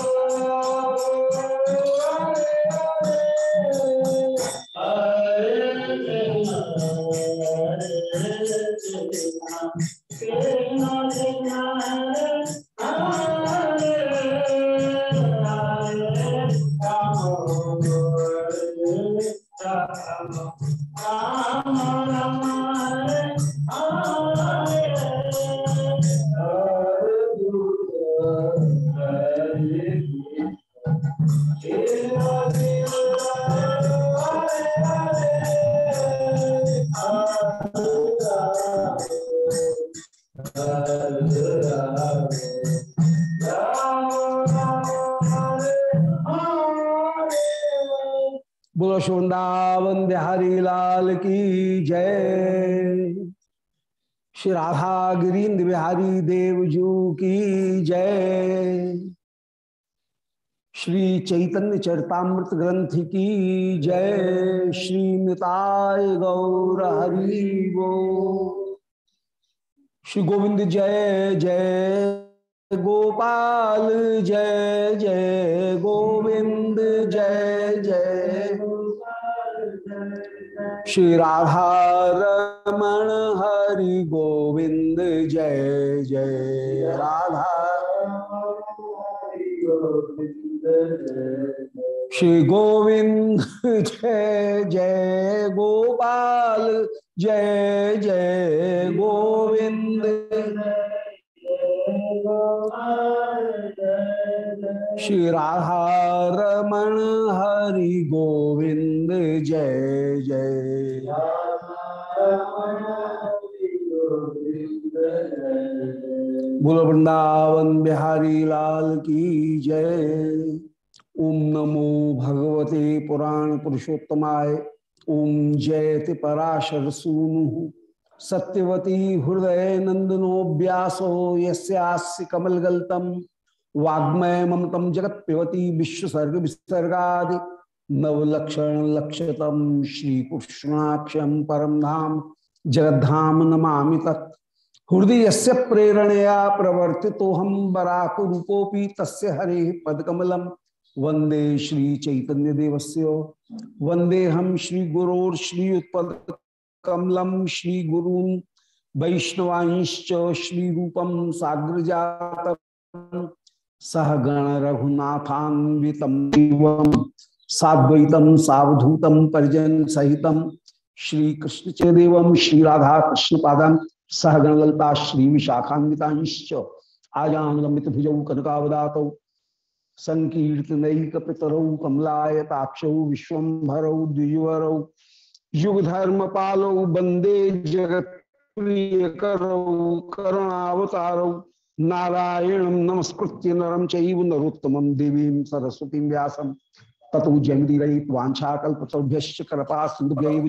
बोलो चैतन्य चरतामृत ग्रंथ की जय श्री निताय गौर हरि वो। श्री गोविंद जय जय गोपाल जय जय गोविंद जय जय। श्री राधा रमण हरि गोविंद जय जय। राधा श्री गोविंद, जय जय गोपाल, जय जय गोविंद। श्री राधा रमण हरि गोविंद, जय जय। बोलो वृंदावन बिहारी लाल की जय ओम नमो भगवते पुराण पुरुषोत्तमाय ओम जयति पराशर सूनु सत्यवती हृदय नंदनो व्यासो यस्यास्य कमलगल्तम वाग्मय ममतम जगत पिबती विश्वसर्ग विसर्गा नवलक्षण कृष्णाक्षम परम धाम जगद्धाम नमामि तत् हृदय से प्रेरणया प्रवर्ति तो हम बराक रूपोपी तस्य हरे पदकमलम। वंदे श्री चैतन्य देवस्य वंदे हम श्री गुरोर श्री उत्पद श्री गुरून वैष्णवांश्च श्री रूपम साग्र जातम सह गण रघुनाथान्वितम साद्वैतम सावधूतम परिजन सहितम श्री कृष्ण चेदेव श्री राधा कृष्ण पादम सह गण ललता श्री विशाखान्विताश्च आजानुलंबित भुजौ कनकावदात संकीर्तनैक पितरौ कमलायताक्षौ विश्वभरौ द्विजवरौ युगधर्म पालौ वंदे जगत करुणावतारौ, नारायण नमस्कृत्य नरम चैव नरोत्तमं देवीं सरस्वतीं व्यासं, ततो जयमुदीरयित वाञ्छाकल्पतरुभ्यश्च कृपा सिन्धुभ्यैव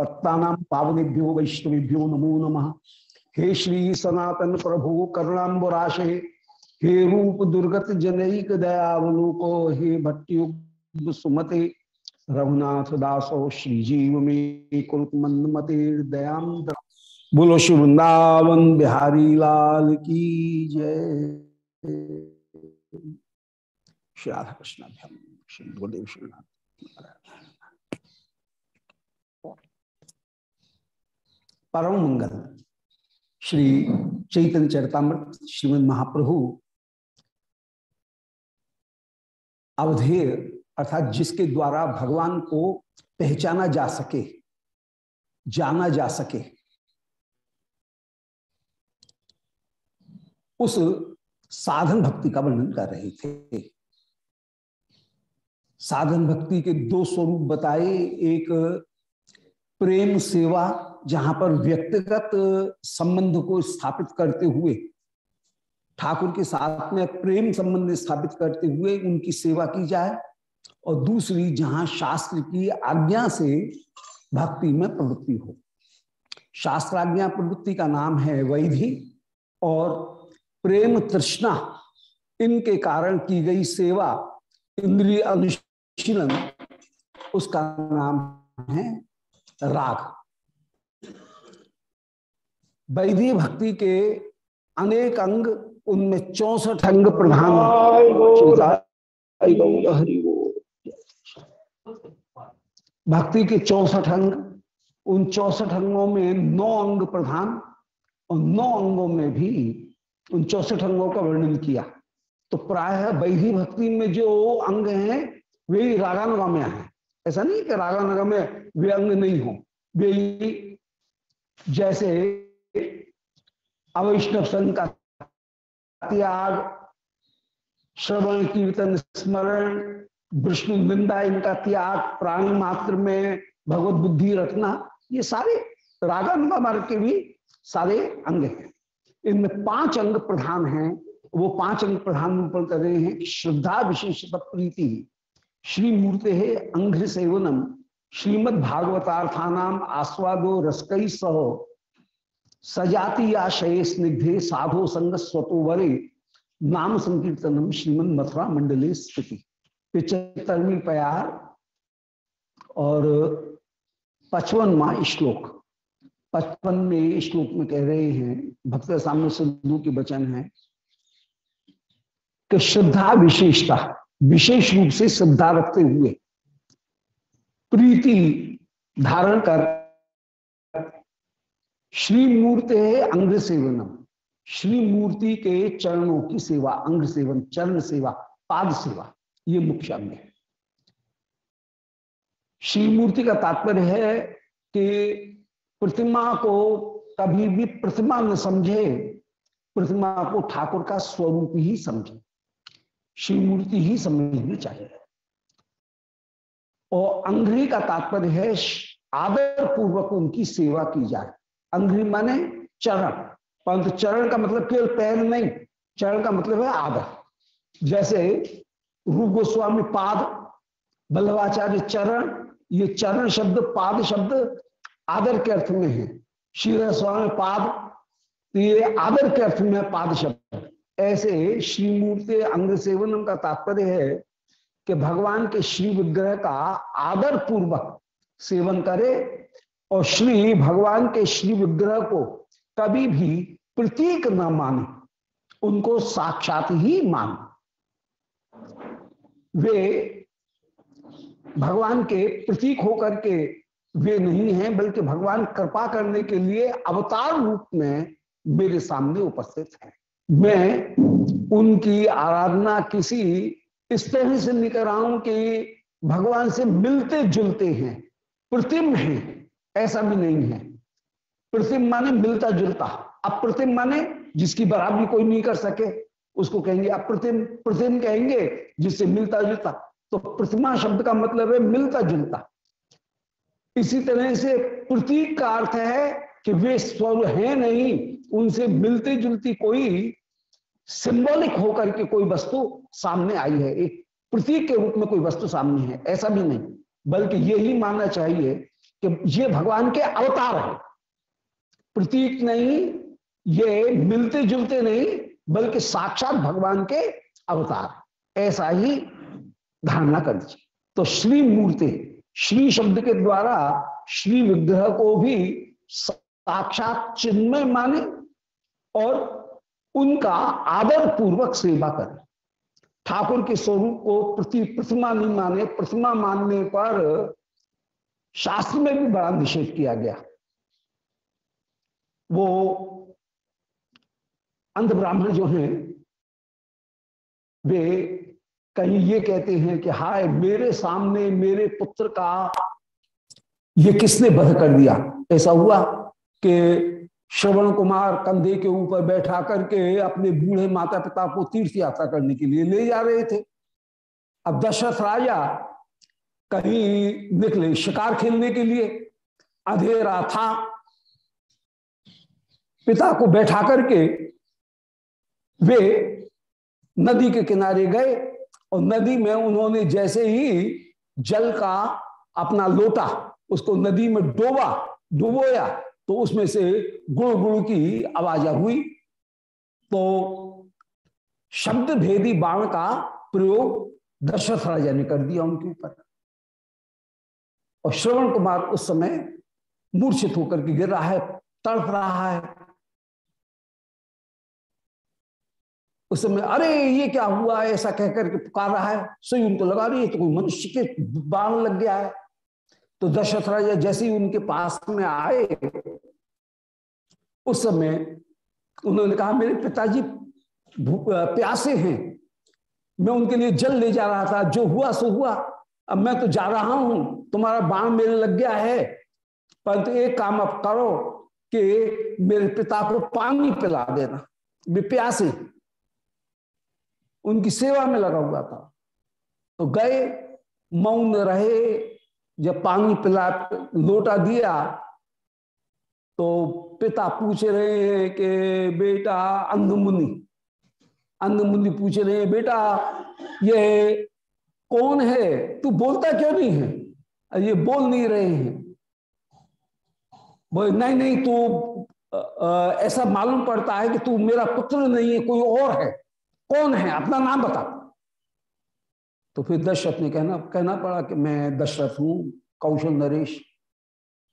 च पत्तानां पावनेभ्यो वैष्णवेभ्यो नमो नम हे श्री सनातन प्रभु करुणाम्बराशे हे रूप दुर्गत जनैक दयावलोको हे भट्टयुग सुमते रघुनाथ दासो श्रीजीव में कुरुत मंद मते दयाम बोलो श्री वृंदावन बिहारी लाल की जय श्री राधा कृष्ण श्री गुरुदेव श्रीनाथ परम मंगल। श्री चैतन्य चरतामृत, श्रीमद महाप्रभु अवधेय, अर्थात जिसके द्वारा भगवान को पहचाना जा सके, जाना जा सके। उस साधन भक्ति का वर्णन कर रहे थे। साधन भक्ति के दो स्वरूप बताए। एक प्रेम सेवा जहाँ पर व्यक्तिगत संबंध को स्थापित करते हुए, ठाकुर के साथ में प्रेम संबंध स्थापित करते हुए उनकी सेवा की जाए, और दूसरी, जहाँ शास्त्र की आज्ञा से भक्ति में प्रवृत्ति हो। शास्त्राज्ञा प्रवृत्ति का नाम है वैधि, और प्रेम तृष्णा, इनके कारण की गई सेवा, इंद्रिय अनुशीलन, उसका नाम है राग। वैधि भक्ति के अनेक अंग उनमें चौसठ अंग प्रधान भक्ति के चौसठ अंग उन चौसठ अंगों में नौ अंग प्रधान और नौ अंगों में भी उन चौसठ अंगों का वर्णन किया। तो प्राय वैधि भक्ति में जो अंग हैं वे रागानुगा है। ऐसा नहीं कि रागानुगा में वे अंग नहीं हो। वे जैसे अवैष्णव संघ का त्याग, श्रवण, कीर्तन, स्मरण, विष्णु निंदा, इनका त्याग, प्राणी मात्र में, भगवत बुद्धि रखना ये सारे रागानुगा मार्ग के भी सारे अंग हैं। इनमें पाँच अंग प्रधान हैं। वो पाँच अंग प्रधान रूप कर रहे हैं श्रद्धा विशेष प्रीति श्री मूर्ति है अंघ्र सेवनम श्रीमद भागवतार्थानाम आस्वादो रसकई सहो। सजाति आशय स्निग्धे साधो संग स्वतो वरे। नाम संकीर्तनम श्रीमन मथुरा मंडली स्थिति पिछहत्तरवीं प्यार और पचपनवा श्लोक। पचपन में श्लोक में कह रहे हैं, भक्त सामने सिद्धू के वचन है कि श्रद्धा विशेषता, विशेष रूप से श्रद्धा रखते हुए प्रीति धारण कर श्री मूर्ति अंग सेवनम। श्री मूर्ति के चरणों की सेवा, अंग सेवन, चरण सेवा, पाद सेवा, ये मुख्य अंग है। श्री मूर्ति का तात्पर्य है कि प्रतिमा को कभी भी प्रतिमा न समझे, प्रतिमा को ठाकुर का स्वरूप ही समझे। श्री मूर्ति ही समझनी चाहिए। और अंग्री का तात्पर्य है, आदर पूर्वक उनकी सेवा की जाए। अंग्री माने चरण। परंतु चरण का मतलब केवल पैर नहीं, चरण का मतलब है आदर। जैसे रूप गोस्वामी पाद, बल्लभाचार्य चरण, ये चरण शब्द, पाद शब्द आदर के अर्थ में है। श्री स्वामी पाद तो ये आदर के अर्थ में पाद शब्द। ऐसे श्री मूर्ति अंग सेवन का तात्पर्य है कि भगवान के श्री विग्रह का आदर पूर्वक सेवन करे और श्री भगवान के श्री विग्रह को कभी भी प्रतीक न माने, उनको साक्षात ही मान। वे भगवान के प्रतीक होकर के वे नहीं हैं, बल्कि भगवान कृपा करने के लिए अवतार रूप में मेरे सामने उपस्थित हैं। मैं उनकी आराधना किसी इस तरह से नहीं कर रहा हूँ कि भगवान से मिलते जुलते हैं, प्रतिम हैं। ऐसा भी नहीं है। प्रतिम माने मिलता जुलता। अप्रतिम माने जिसकी बराबरी कोई नहीं कर सके, उसको कहेंगे अप्रतिम। प्रतिम कहेंगे जिससे मिलता जुलता। तो प्रतिमा शब्द का मतलब है मिलता जुलता। इसी तरह से प्रतीक का अर्थ है कि वे स्वर है नहीं, उनसे मिलती जुलती कोई सिंबॉलिक होकर के कोई वस्तु सामने आई है। एक प्रतीक के रूप में कोई वस्तु सामने है, ऐसा भी नहीं। बल्कि यही मानना चाहिए कि ये भगवान के अवतार है। प्रतीक नहीं, ये मिलते जुलते नहीं, बल्कि साक्षात भगवान के अवतार ऐसा ही धारणा कर दीजिए। तो श्री मूर्ति, श्री शब्द के द्वारा श्री विग्रह को भी साक्षात चिन्मय माने और उनका आदर पूर्वक सेवा करें। ठाकुर के स्वरूप को प्रति प्रतिमा नहीं माने, प्रतिमा मानने पर शास्त्र में भी बड़ा निषेध किया गया। वो अंध ब्राह्मण जो हैं, वे कहीं ये कहते हैं कि, हाय, मेरे सामने मेरे पुत्र का ये किसने बध कर दिया? ऐसा हुआ कि श्रवण कुमार कंधे के ऊपर बैठा करके अपने बूढ़े माता पिता को तीर्थ यात्रा करने के लिए ले जा रहे थे। अब दशरथ राजा कहीं निकले शिकार खेलने के लिए, अधेरा था। पिता को बैठा करके वे नदी के किनारे गए और नदी में उन्होंने जैसे ही जल का अपना लोटा, उसको नदी में डोबा, डुबोया तो उसमें से गुड़ गुड़ की आवाज़ हुई। तो शब्द भेदी बाण का प्रयोग दशरथ राजा ने कर दिया उनके ऊपर। और श्रवण कुमार उस समय मूर्छित होकर के गिर रहा है, तड़प रहा है। उस समय, अरे, ये क्या हुआ ऐसा कहकर के पुकार रहा है। सही उनको लगा रही है तो कोई मनुष्य के बाण लग गया है। तो दशरथ राजा जैसे ही उनके पास में आए, उस समय उन्होंने कहा, मेरे पिताजी प्यासे हैं। मैं उनके लिए जल ले जा रहा था। जो हुआ, सो हुआ। अब मैं तो जा रहा हूँ। तुम्हारा बाण मेरे लग गया है। परंतु एक काम अब करो कि मेरे पिता को पानी पिला देना। वे प्यासे। उनकी सेवा में लगा हुआ था। तो गए, मौन रहे, जब पानी पिला, लोटा दिया तो पिता पूछ रहे हैं कि, बेटा, अंधमुनि। अंधमुनि पूछ रहे हैं, बेटा, ये कौन है? तू बोलता क्यों नहीं है? ये बोल नहीं रहे हैं। बोले, नहीं नहीं, तू ऐसा मालूम पड़ता है कि तू मेरा पुत्र नहीं है, कोई और है। कौन है? अपना नाम बता। तो फिर दशरथ ने कहना कहना पड़ा कि मैं दशरथ हूँ, कौशल नरेश।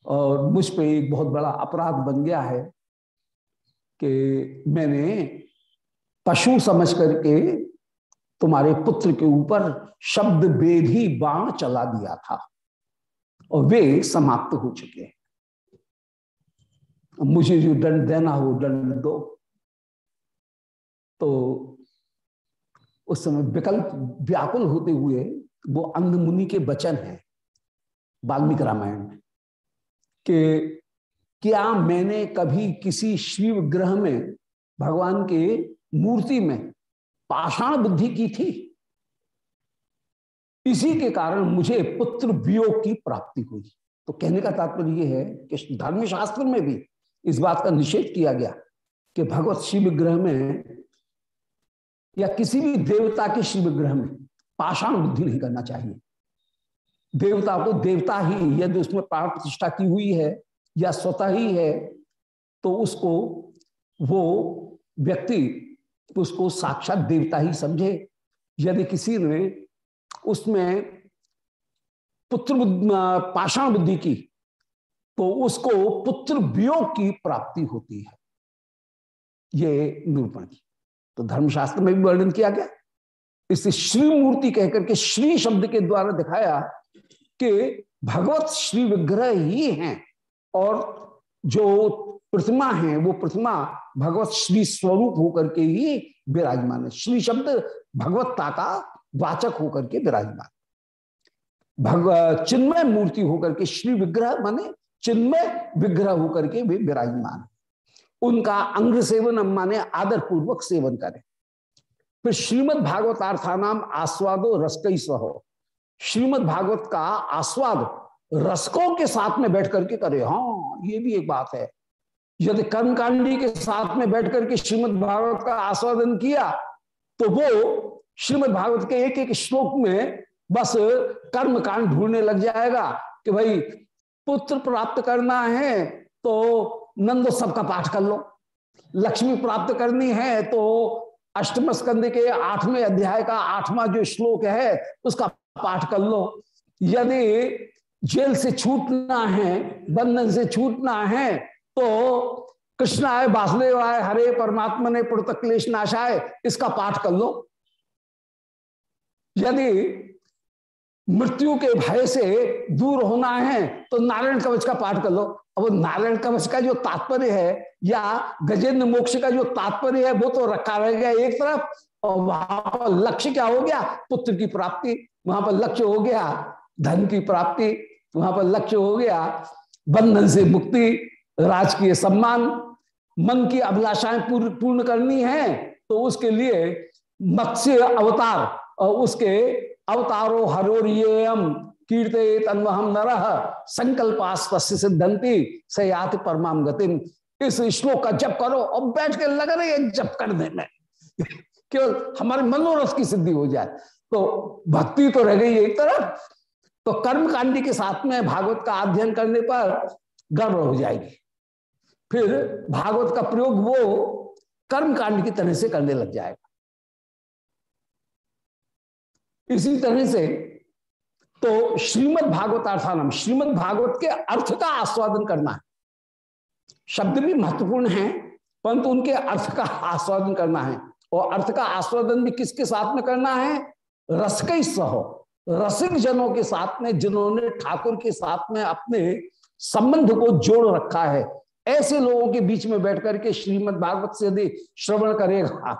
और मुझ पे एक बहुत बड़ा अपराध बन गया है कि मैंने पशु समझ करके तुम्हारे पुत्र के ऊपर शब्द बेधी बाण चला दिया था। और वे समाप्त हो चुके हैं। मुझे जो दंड देना हो, दंड दो। तो उस समय विकल्प व्याकुल होते हुए वो अंध मुनि के वचन है, वाल्मीकि रामायण में, कि क्या मैंने कभी किसी शिव ग्रह में भगवान के मूर्ति में पाषाण बुद्धि की थी? इसी के कारण मुझे पुत्र वियोग की प्राप्ति हुई। तो कहने का तात्पर्य यह है कि धर्मशास्त्र में भी इस बात का निषेध किया गया कि भगवत शिव ग्रह में या किसी भी देवता के शिव ग्रह में पाषाण बुद्धि नहीं करना चाहिए। देवता को देवता ही यदि उसमें प्राण प्रतिष्ठा की हुई है या स्वतः ही है तो उसको वो व्यक्ति उसको साक्षात देवता ही समझे। यदि किसी ने उसमें पुत्र पाषाण बुद्धि की तो उसको पुत्र वियोग की प्राप्ति होती है। ये निरूपण की। तो धर्मशास्त्र में भी वर्णन किया गया। इसे श्री मूर्ति कहकर के श्री शब्द के द्वारा दिखाया कि भगवत श्री विग्रह ही हैं और जो प्रतिमा है, वो प्रतिमा भगवत श्री स्वरूप होकर के ही विराजमान है। श्री शब्द भगवत्ता का वाचक होकर के विराजमान। भगव, चिन्मय मूर्ति होकर के श्री विग्रह, माने चिन्मय विग्रह होकर के भी विराजमान। उनका अंग सेवन माने आदर पूर्वक सेवन करें। फिर श्रीमद भागवतार्था नाम आस्वादो रसकई सहो। श्रीमद भागवत का आस्वाद रसकों के साथ में बैठ करके करे। हाँ ये भी एक बात है। यदि कर्मकांडी के साथ में बैठ करके श्रीमद भागवत का आस्वादन किया तो वो श्रीमद भागवत के एक एक श्लोक में बस कर्म कांड ढूँढने लग जाएगा कि भाई, पुत्र प्राप्त करना है तो नंदोत्सव का पाठ कर लो। लक्ष्मी प्राप्त करनी है तो अष्टम स्कंद के आठवें अध्याय का आठवां जो श्लोक है, उसका पाठ कर लो। यदि जेल से छूटना है, बंधन से छूटना है तो कृष्ण आय वासुदेव आय हरे परमात्मा ने पुरत क्लेश नाशाय इसका पाठ कर लो। यदि मृत्यु के भय से दूर होना है तो नारायण कवच का पाठ कर लो। अब नारायण कवच का जो तात्पर्य है, या गजेंद्र मोक्ष का जो तात्पर्य है, वो तो रखा रह गया एक तरफ़, और वहाँ पर लक्ष्य क्या हो गया? पुत्र की प्राप्ति। वहाँ पर लक्ष्य हो गया, धन की प्राप्ति। वहाँ पर लक्ष्य हो गया, बंधन से मुक्ति, राजकीय सम्मान। मन की अभिलाषाएँ पूर्ण करनी है तो उसके लिए मत्स्य अवतार और उसके अवतारो हरोरियम कीर्ते तन्वहम नर संकल्पास्त सिद्धंती से याति परमाम गतिम। इस श्लोक का जप करो और बैठ के लग रहे हैं, जप करने में। केवल हमारे मनोरथ की सिद्धि हो जाए। तो भक्ति तो रह गई एक तरफ़। तो कर्म कांडी के साथ में भागवत का अध्ययन करने पर गर्व हो जाएगी। फिर भागवत का प्रयोग वो कर्म कांड की तरह से करने लग जाएगा। इसी तरह से तो श्रीमद भागवत अर्थानम, श्रीमद भागवत के अर्थ का आस्वादन करना है। शब्द भी महत्वपूर्ण है, परंतु उनके अर्थ का आस्वादन करना है। और अर्थ का आस्वादन भी किसके साथ में करना है? रस के सहो। रसिक जनों के साथ में, जिन्होंने ठाकुर के साथ में अपने संबंध को जोड़ रखा है। ऐसे लोगों के बीच में बैठ करके श्रीमद भागवत से यदि श्रवण करेगा,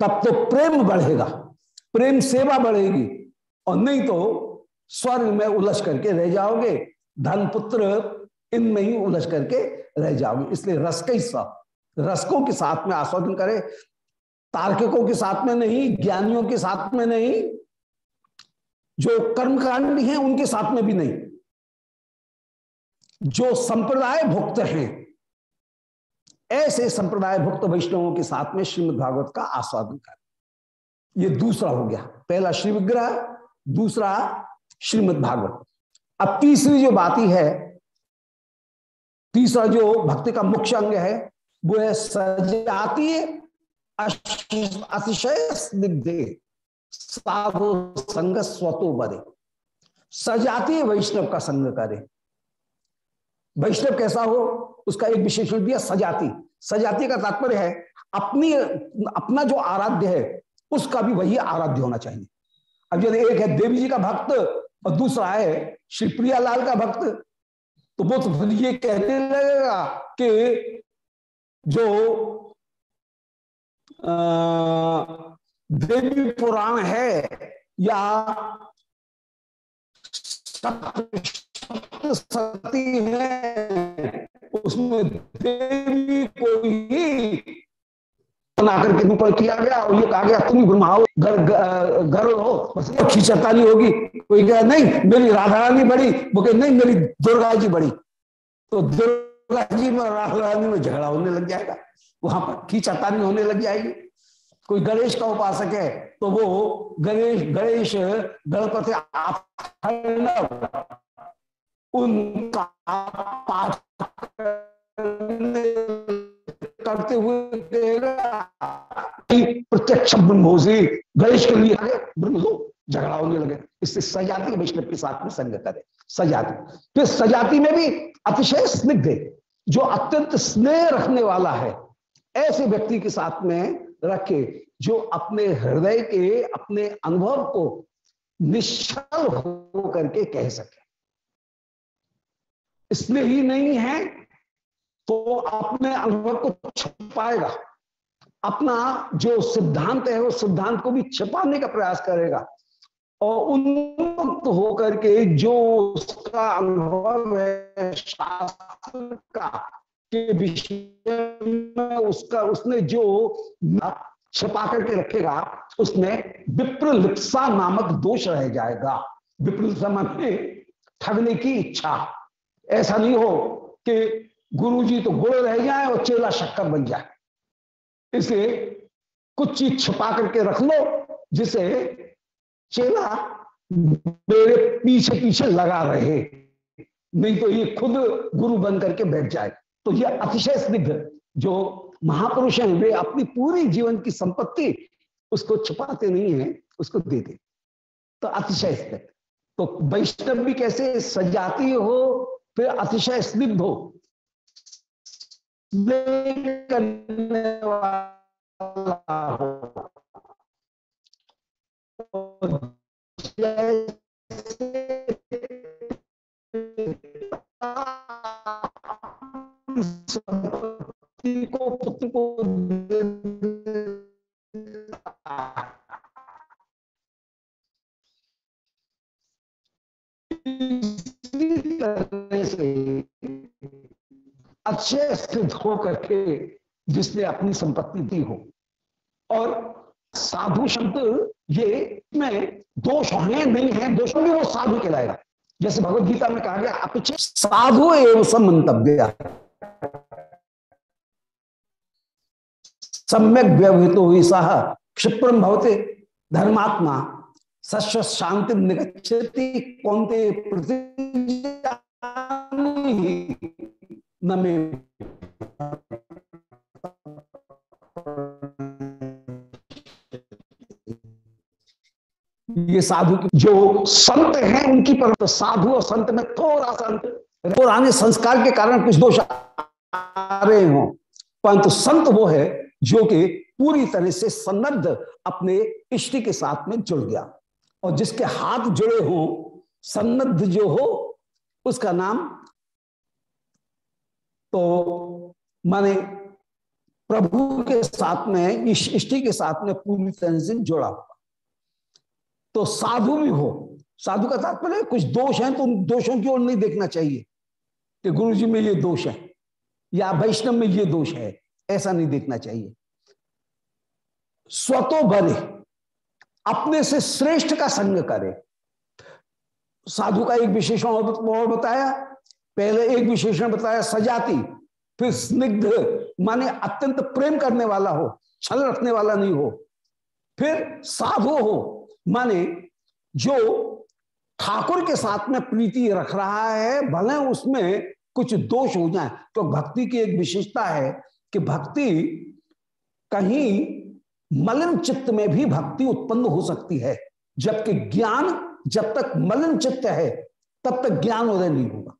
तब तो प्रेम बढ़ेगा। प्रेम सेवा बढ़ेगी। और नहीं तो स्वर्ग में उलझ करके रह जाओगे। धन पुत्र इनमें ही उलझ करके रह जाओगे। इसलिए रस का हिस्सा रसकों के साथ में आस्वादन करे। तार्किकों के साथ में नहीं, ज्ञानियों के साथ में नहीं, जो कर्मकांडी हैं उनके साथ में भी नहीं। जो संप्रदाय भुक्त हैं, ऐसे संप्रदाय भुक्त वैष्णवों के साथ में श्रीमद भागवत का आस्वादन कर। ये दूसरा हो गया। पहला श्री विग्रह, दूसरा श्रीमद भागवत। अब तीसरी जो बात ही, तीसरा जो भक्ति का मुख्य अंग है, वो है सजाती अतिशय स्निग्धे, साधु संग स्वतो बरे सजातीय वैष्णव का संग करे। वैष्णव कैसा हो? उसका एक विशेषण दिया, सजाती। सजाती का तात्पर्य है, अपनी, अपना जो आराध्य है उसका भी वही आराध्य होना चाहिए। अब यदि एक है देवी जी का भक्त और दूसरा है श्री प्रियालाल का भक्त तो वो तो फिर ये कहने लगेगा कि जो देवी पुराण है या सती है, उसमें देवी को ही बना करके ऊपर किया गया और ये कहा गया, तुम ब्रह्माओ घर घर हो, बस खींचता नहीं होगी। कोई कहा, नहीं, मेरी राधा रानी बड़ी। वो कहे, नहीं, मेरी दुर्गा जी बड़ी। तो दुर्गा जी में राधा रानी में झगड़ा होने लग जाएगा। वहाँ पर खींचता नहीं होने लग जाएगी। कोई गणेश का उपासक है तो वो गणेश गणेश गणपति उनका पाठ करते हुए प्रत्यक्ष ब्रह्मोसी, गणेश के लिए ब्रह्म दो झगड़ा होने लगे। इससे सजाती वैष्णव के साथ में संग करे सजाती। फिर सजाती में भी अतिशय स्निग्ध जो अत्यंत स्नेह रखने वाला है, ऐसे व्यक्ति के साथ में रखे जो अपने हृदय के, अपने अनुभव को निश्चल हो करके कह सके। इसलिए ही नहीं है तो अपने अनुभव को छुपाएगा। अपना जो सिद्धांत है, वो सिद्धांत को भी छिपाने का प्रयास करेगा। और उन्मुक्त होकर के जो उसका अनुभव है, शास्त्र का, के विषय में उसका, उसने जो छिपा करके रखेगा, उसमें विप्रलिप्सा नामक दोष रह जाएगा। विप्रलिप्सा माने ठगने की इच्छा। ऐसा नहीं हो कि गुरु जी तो गुड़ रह जाए और चेला शक्कर बन जाए इसे कुछ चीज़ छुपा करके रख लो, जिसे चेला मेरे पीछे पीछे लगा रहे। नहीं तो ये खुद गुरु बन करके बैठ जाए। तो ये अतिशय स्निग्ध जो महापुरुष हैं, वे अपनी पूरी जीवन की संपत्ति उसको छुपाते नहीं है, उसको दे दे। तो अतिशय स्निग्ध। तो वैष्णव भी कैसे सजाती हो, फिर अतिशय स्निग्ध हो करने वाला हो को पुत्र को अच्छे स्थित हो करके जिसने अपनी संपत्ति दी हो। और साधु शब्द ये में दोष हैं नहीं है, दोषों में वो साधु कहलाएगा। जैसे भगवत गीता में कहा गया, अपिच साधु एवं समंतव्य। सम्यक व्यवहित हुई सह क्षिप्रम भवते धर्मात्मा सस्व शांति निगछति कौनते ये साधु जो संत हैं उनकी पर तो साधु और संत में थोड़ा संत पुराने संस्कार के कारण कुछ दोष आ रहे हो, परंतु संत वो है जो कि पूरी तरह से सन्नद्ध अपने इष्ट के साथ में जुड़ गया। और जिसके हाथ जुड़े हो, सन्नद्ध जो हो, उसका नाम तो माने प्रभु के साथ में इष्टि के साथ में पूरी तरह से जुड़ा हुआ। तो साधु भी हो, साधु का तात्पर्य कुछ दोष है तो उन दोषों की ओर नहीं देखना चाहिए कि गुरु जी में ये दोष है, या वैष्णव में ये दोष है, ऐसा नहीं देखना चाहिए। स्वतो बने, अपने से श्रेष्ठ का संग करे। साधु का एक विशेषण और बताया पहले एक विशेषण बताया, सजाती, फिर स्निग्ध, माने अत्यंत प्रेम करने वाला हो, छल रखने वाला नहीं हो, फिर साधु हो, माने जो ठाकुर के साथ में प्रीति रख रहा है, भले उसमें कुछ दोष हो जाए तो भक्ति की एक विशेषता है कि भक्ति कहीं मलिन चित्त में भी भक्ति उत्पन्न हो सकती है, जबकि ज्ञान जब तक मलिन चित्त है, तब तक ज्ञान उदय नहीं होगा।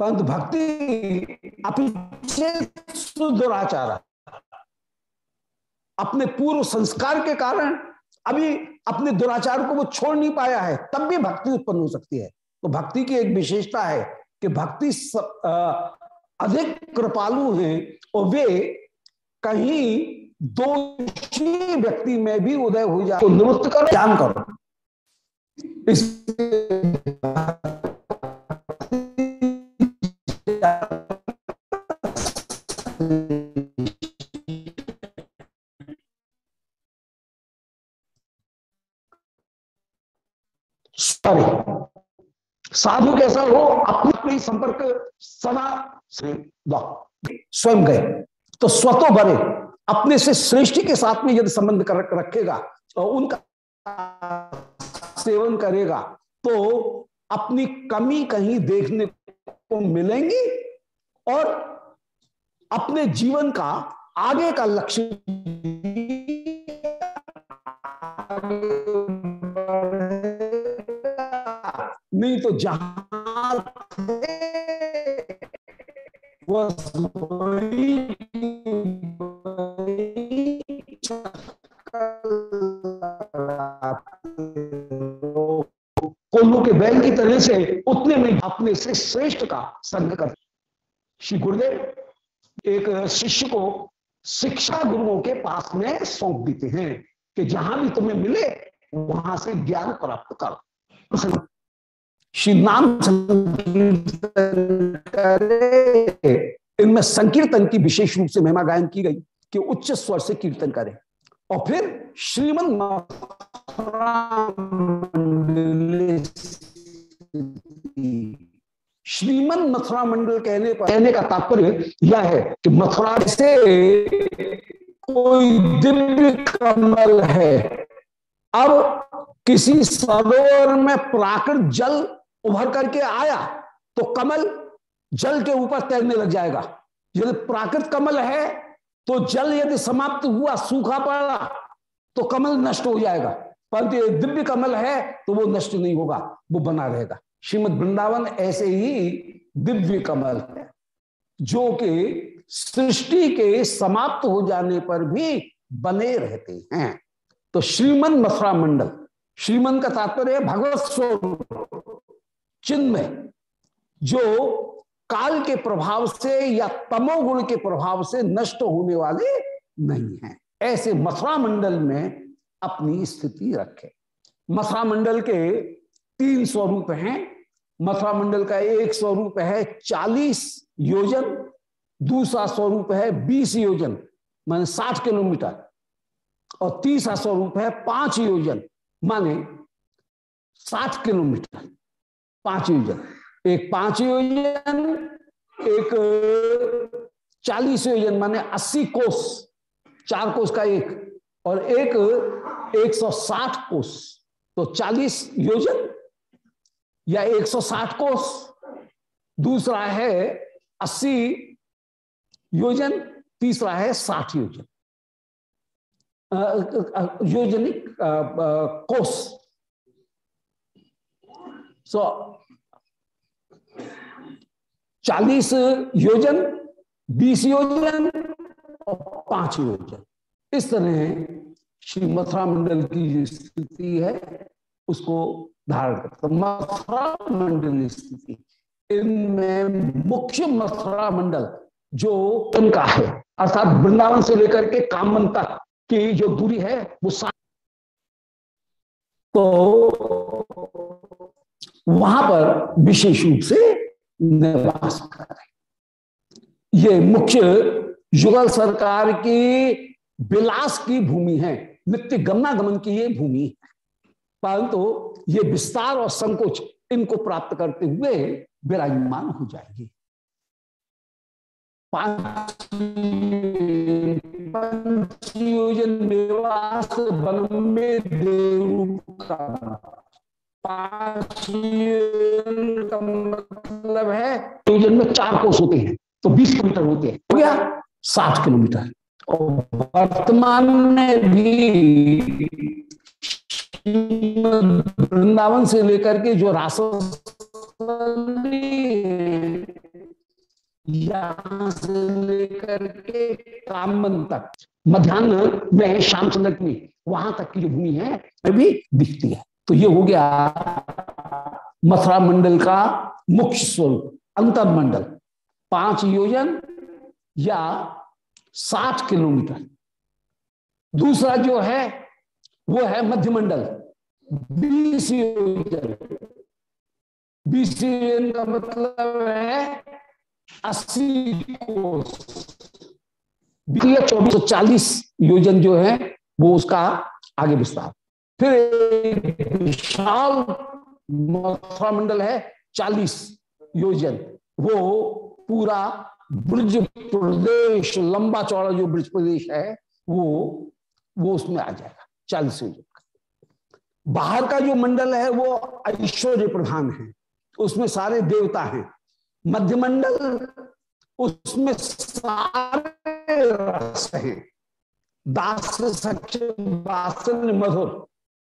परंतु भक्ति अपने दुराचार अपने पूर्व संस्कार के कारण अभी अपने दुराचार को वो छोड़ नहीं पाया है, तब भी भक्ति उत्पन्न हो सकती है। तो भक्ति की एक विशेषता है कि भक्ति अधिक कृपालु हैं और वे कहीं दोषी व्यक्ति में भी उदय हो जाए। तो निवृत्त करो, ध्यान करो। इस साधु कैसा हो, अपने संपर्क सदा स्वयं गए तो स्वतो बने, अपने से श्रेष्ठ के साथ में यदि संबंध कर रखेगा और उनका सेवन करेगा तो अपनी कमी कहीं देखने को मिलेंगी और अपने जीवन का आगे का लक्ष्य नहीं तो जहाँ कोल्लू के बैल की तरह से उतने में अपने से श्रेष्ठ का संग कर। श्री गुरुदेव शिष्य को शिक्षा गुरुओं के पास में सौंप देते हैं कि जहाँ भी तुम्हें मिले, वहाँ से ज्ञान प्राप्त करो। श्री नाम इनमें संकीर्तन की विशेष रूप से महिमा गायन की गई कि उच्च स्वर से कीर्तन करें। और फिर श्रीमन श्रीमन मथुरा मंडल कहने पर कहने का तात्पर्य यह है कि मथुरा से कोई दिव्य कमल है। अब किसी सरोवर में प्राकृत जल उभर करके आया तो कमल जल के ऊपर तैरने लग जाएगा। यदि प्राकृत कमल है तो जल यदि समाप्त हुआ, सूखा पड़ा तो कमल नष्ट हो जाएगा। परंतु यदि दिव्य कमल है तो वो नष्ट नहीं होगा, वो बना रहेगा। श्रीमद वृंदावन ऐसे ही दिव्य कमल है, जो कि सृष्टि के समाप्त हो जाने पर भी बने रहते हैं। तो श्रीमन मथुरा मंडल, श्रीमन का तात्पर्य भगवत स्वरूप चिन्ह जो काल के प्रभाव से या तमोगुण के प्रभाव से नष्ट होने वाले नहीं है। ऐसे मथुरा मंडल में अपनी स्थिति रखे। मथुरा मंडल के तीन स्वरूप हैं। मथुरा मंडल का एक स्वरूप है चालीस योजन, दूसरा स्वरूप है बीस योजन, माने साठ किलोमीटर। और तीसरा स्वरूप है पाँच योजन, माने साठ किलोमीटर, पाँच योजन। एक पाँच योजन, एक चालीस योजन, माने अस्सी कोस, चार कोस का एक। और एक एक सौ साठ कोस तो चालीस योजन या एक सौ साठ कोस दूसरा है अस्सी योजन, तीसरा है साठ योजन। योजनिक कोस सो चालीस योजन, बीस योजन और पाँच योजन। इस तरह श्री मथुरा मंडल की स्थिति है। उसको धारण करता मथुरा मंडल स्थिति। इनमें मुख्य मथुरा मंडल जो उनका है, अर्थात वृंदावन से लेकर के कामन तक की जो दूरी है, वो तो वहाँ पर विशेष रूप से निवास कर ये मुख्य युगल सरकार की विलास की भूमि है, नित्य गमनागमन की ये भूमि। परंतु तो ये विस्तार और संकोच इनको प्राप्त करते हुए विराजमान हो जाएगी। वन में का मतलब है योजन में चार कोष होते हैं तो 20 किलोमीटर होते हैं। हो गया? साठ किलोमीटर। और वर्तमान में भी वृंदावन से लेकर के जो रास से लेकर के कामन तक, मध्यान्ह में श्याम चंद्र की वहाँ तक की जो भूमि है भी दिखती है। तो ये हो गया मथुरा मंडल का मुख्य स्वरूप अंतर मंडल पाँच योजन या साठ किलोमीटर। दूसरा जो है वो है मध्यमंडल बीस योजन बीस का मतलब है अस्सी कोस। चौबीस सौ चालीस योजन जो है, वो उसका आगे विस्तार। फिर विशाल मथुरा मंडल है, चालीस योजन वो पूरा ब्रज प्रदेश, लंबा चौड़ा जो ब्रज प्रदेश है, वो वो उसमें आ जाएगा। चालीस योजन बाहर का जो मंडल है, वो ऐश्वर्य प्रधान है। उसमें सारे देवता हैं। मध्य मंडल उसमें सारे रस हैं। दास मधुर,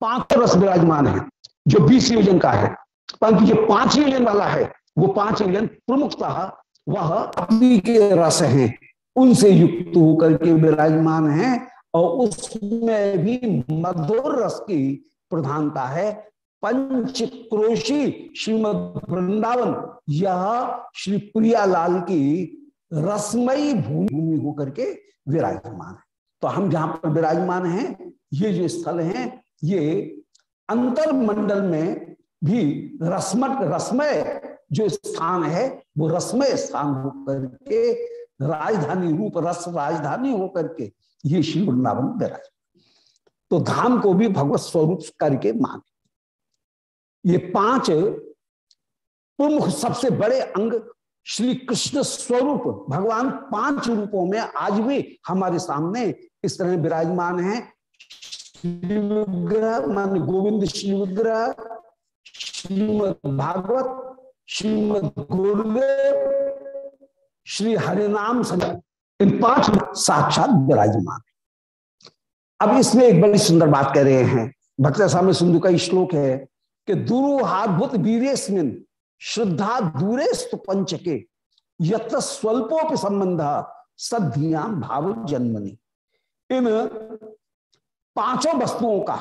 पाँच रस विराजमान है, जो बीस योजन का है। परंतु जो पाँच योजन वाला है, वो पाँच योजन प्रमुखतः वह अपनी के रस हैं। उनसे युक्त होकर के विराजमान है। और उसमें भी मधुर रस की प्रधानता है। पंच क्रोशी श्रीमद वृंदावन, यह श्री प्रियालाल की रसमयी भूमि होकर के विराजमान है। तो हम जहाँ पर विराजमान हैं, ये जो स्थल हैं, ये अंतर मंडल में भी रसमट, रसमय जो स्थान है, वो रसमय स्थान होकर के राजधानी रूप, रस राजधानी होकर के ये श्री वृंदावन विराज। तो धाम को भी भगवत स्वरूप करके माने। ये पाँच प्रमुख सबसे बड़े अंग श्री कृष्ण स्वरूप, भगवान पाँच रूपों में आज भी हमारे सामने इस तरह विराजमान है। विग्रह मान गोविंद श्री विग्रह श्रीमद भागवत, श्रीमद गुरुदेव, श्री हरिनाम इन पाँच साक्षात विराजमान। अब इसमें एक बड़ी सुंदर बात कह रहे हैं। भक्त स्वामी सिंधु का श्लोक है कि दुरुहाद्भुत वीरेस्मिन, श्रद्धा दूरे पंच के संबंध सद्धिया भाव जन्मनी। इन पाँचों वस्तुओं का,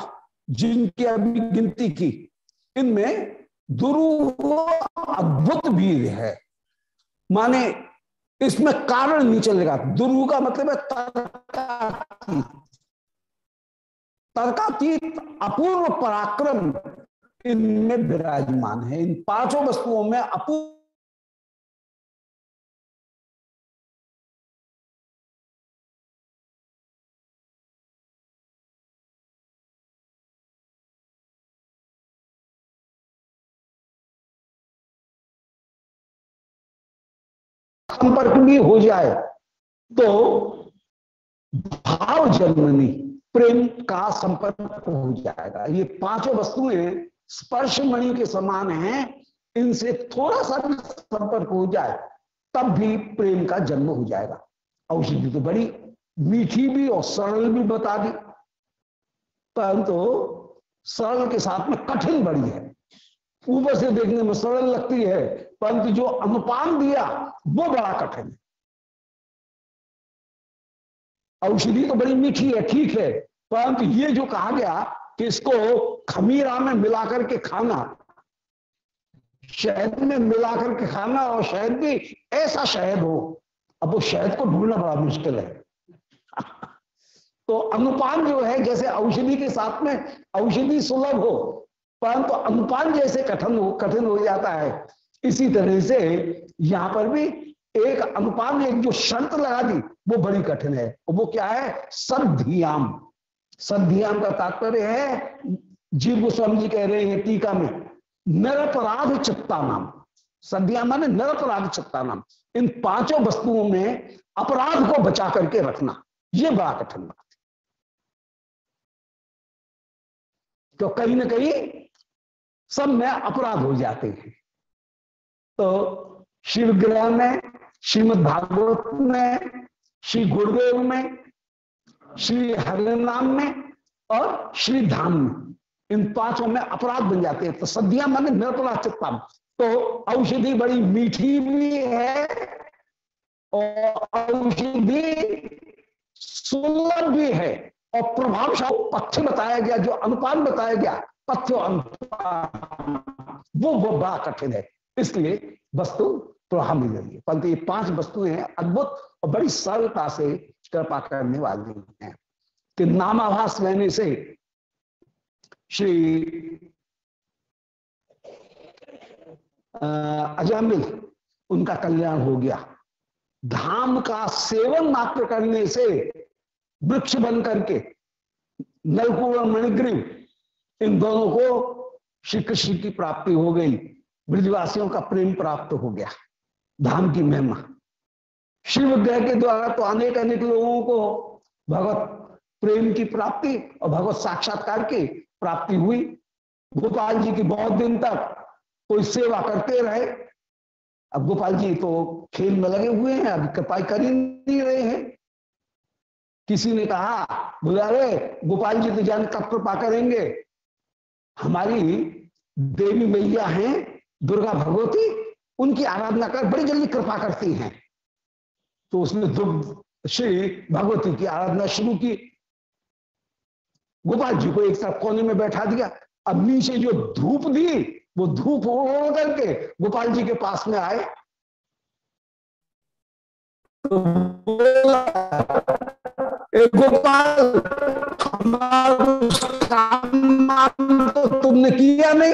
जिनकी अभी गिनती की, इनमें दुरु अद्भुत वीर है। माने इसमें कारण नीचे चलेगा दुर्गु का मतलब है तर्कातीत। तर्कातीत अपूर्व पराक्रम। इनमें विराजमान है। इन पाँचों वस्तुओं में अपूर्व संपर्क भी हो जाए तो भाव जन्मनी, प्रेम का संपर्क हो जाएगा। ये पाँचों वस्तुएँ स्पर्श मणि के समान हैं, इनसे थोड़ा सा भी संपर्क हो जाए, तब भी प्रेम का जन्म हो जाएगा। औषधि तो बड़ी, मीठी भी और सरल भी बता दी, परंतु तो सरल के साथ में कठिन बड़ी है। ऊपर से देखने में सरल लगती है, परंतु जो अनुपान दिया, वो बड़ा कठिन है। औषधि तो बड़ी मीठी है, ठीक है, परंतु ये जो कहा गया कि इसको खमीरा में मिलाकर के खाना, शहद में मिलाकर के खाना और शहद भी ऐसा शहद हो, अब वो शहद को ढूंढना बड़ा मुश्किल है। तो अनुपान जो है, जैसे औषधि के साथ में औषधि सुलभ हो परंतु अनुपान जैसे कठिन हो कठिन हो जाता है। इसी तरह से यहाँ पर भी एक अनुपान, एक जो शर्त लगा दी, वो बड़ी कठिन है। वो क्या है? सद्धियाम। सद्धियाम का तात्पर्य है, जीव गोस्वामी जी कह रहे हैं टीका में, निरपराध चित्ता नाम। सद्धिया माने निरपराध चित्ता नाम। इन पाँचों वस्तुओं में अपराध को बचा करके रखना, ये बड़ा कठिन बात तो कहीं ना कहीं सब में अपराध हो जाते हैं। तो शिव ग्रह में, श्रीमद भागवत में, श्री गुरुदेव में, श्री हरिनाम में और श्री धाम में, इन पाँचों में अपराध बन जाते हैं। तो सद्या माने निरपराध चित्ता तो औषधि बड़ी मीठी भी है और औषधि सुलभ भी है और प्रभावशाली पक्ष बताया गया, जो अनुपान बताया गया पथ्य वो वो बड़ा कठिन है इसलिए वस्तु प्रभाव मिल रही है। परंतु ये पाँच वस्तुएँ हैं अद्भुत और बड़ी सरलता से कृपा करने वाली हैं। कि नामाभास रहने से श्री अजामिल उनका कल्याण हो गया। धाम का सेवन मात्र करने से वृक्ष बन करके नलकुर और मणिग्रीव इन दोनों को श्री कृष्ण की प्राप्ति हो गई, ब्रजवासियों का प्रेम प्राप्त हो गया, धाम की महिमा। शिव ग्रह के द्वारा तो अनेक अनेक लोगों को भगवत प्रेम की प्राप्ति और भगवत साक्षात्कार की प्राप्ति हुई। गोपाल जी की बहुत दिन तक कोई सेवा करते रहे। अब गोपाल जी तो खेल में लगे हुए हैं अब कृपाई कर ही नहीं रहे हैं। किसी ने कहा बोला रे गोपाल जी तो जान कब कृपा करेंगे? हमारी देवी मैया हैं, दुर्गा भगवती, उनकी आराधना कर, बड़ी जल्दी कृपा करती हैं। तो उसने श्री भगवती की आराधना शुरू की। गोपाल जी को एक तरफ़ कोने में बैठा दिया। अब नीचे जो धूप दी वो धूप उड़ करके गोपाल जी के पास में आए। तो गोपाल तो तुमने किया नहीं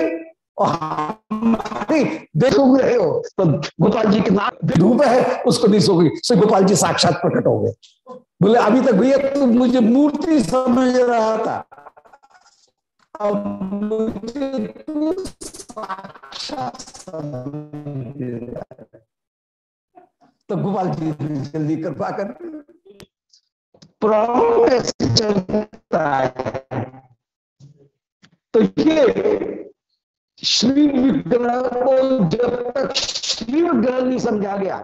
देखो रहे हो तो गोपाल जी के नाम धूप है उसको नहीं सो गई सो गोपाल जी साक्षात प्रकट हो गए बोले अभी तक भैया तू मुझे मूर्ति समझ रहा था अब मुझे तू तो गोपाल जी जल्दी कृपा कर चलता है तो ये श्री विग्रह को जब तक श्री विग्रह नहीं समझा गया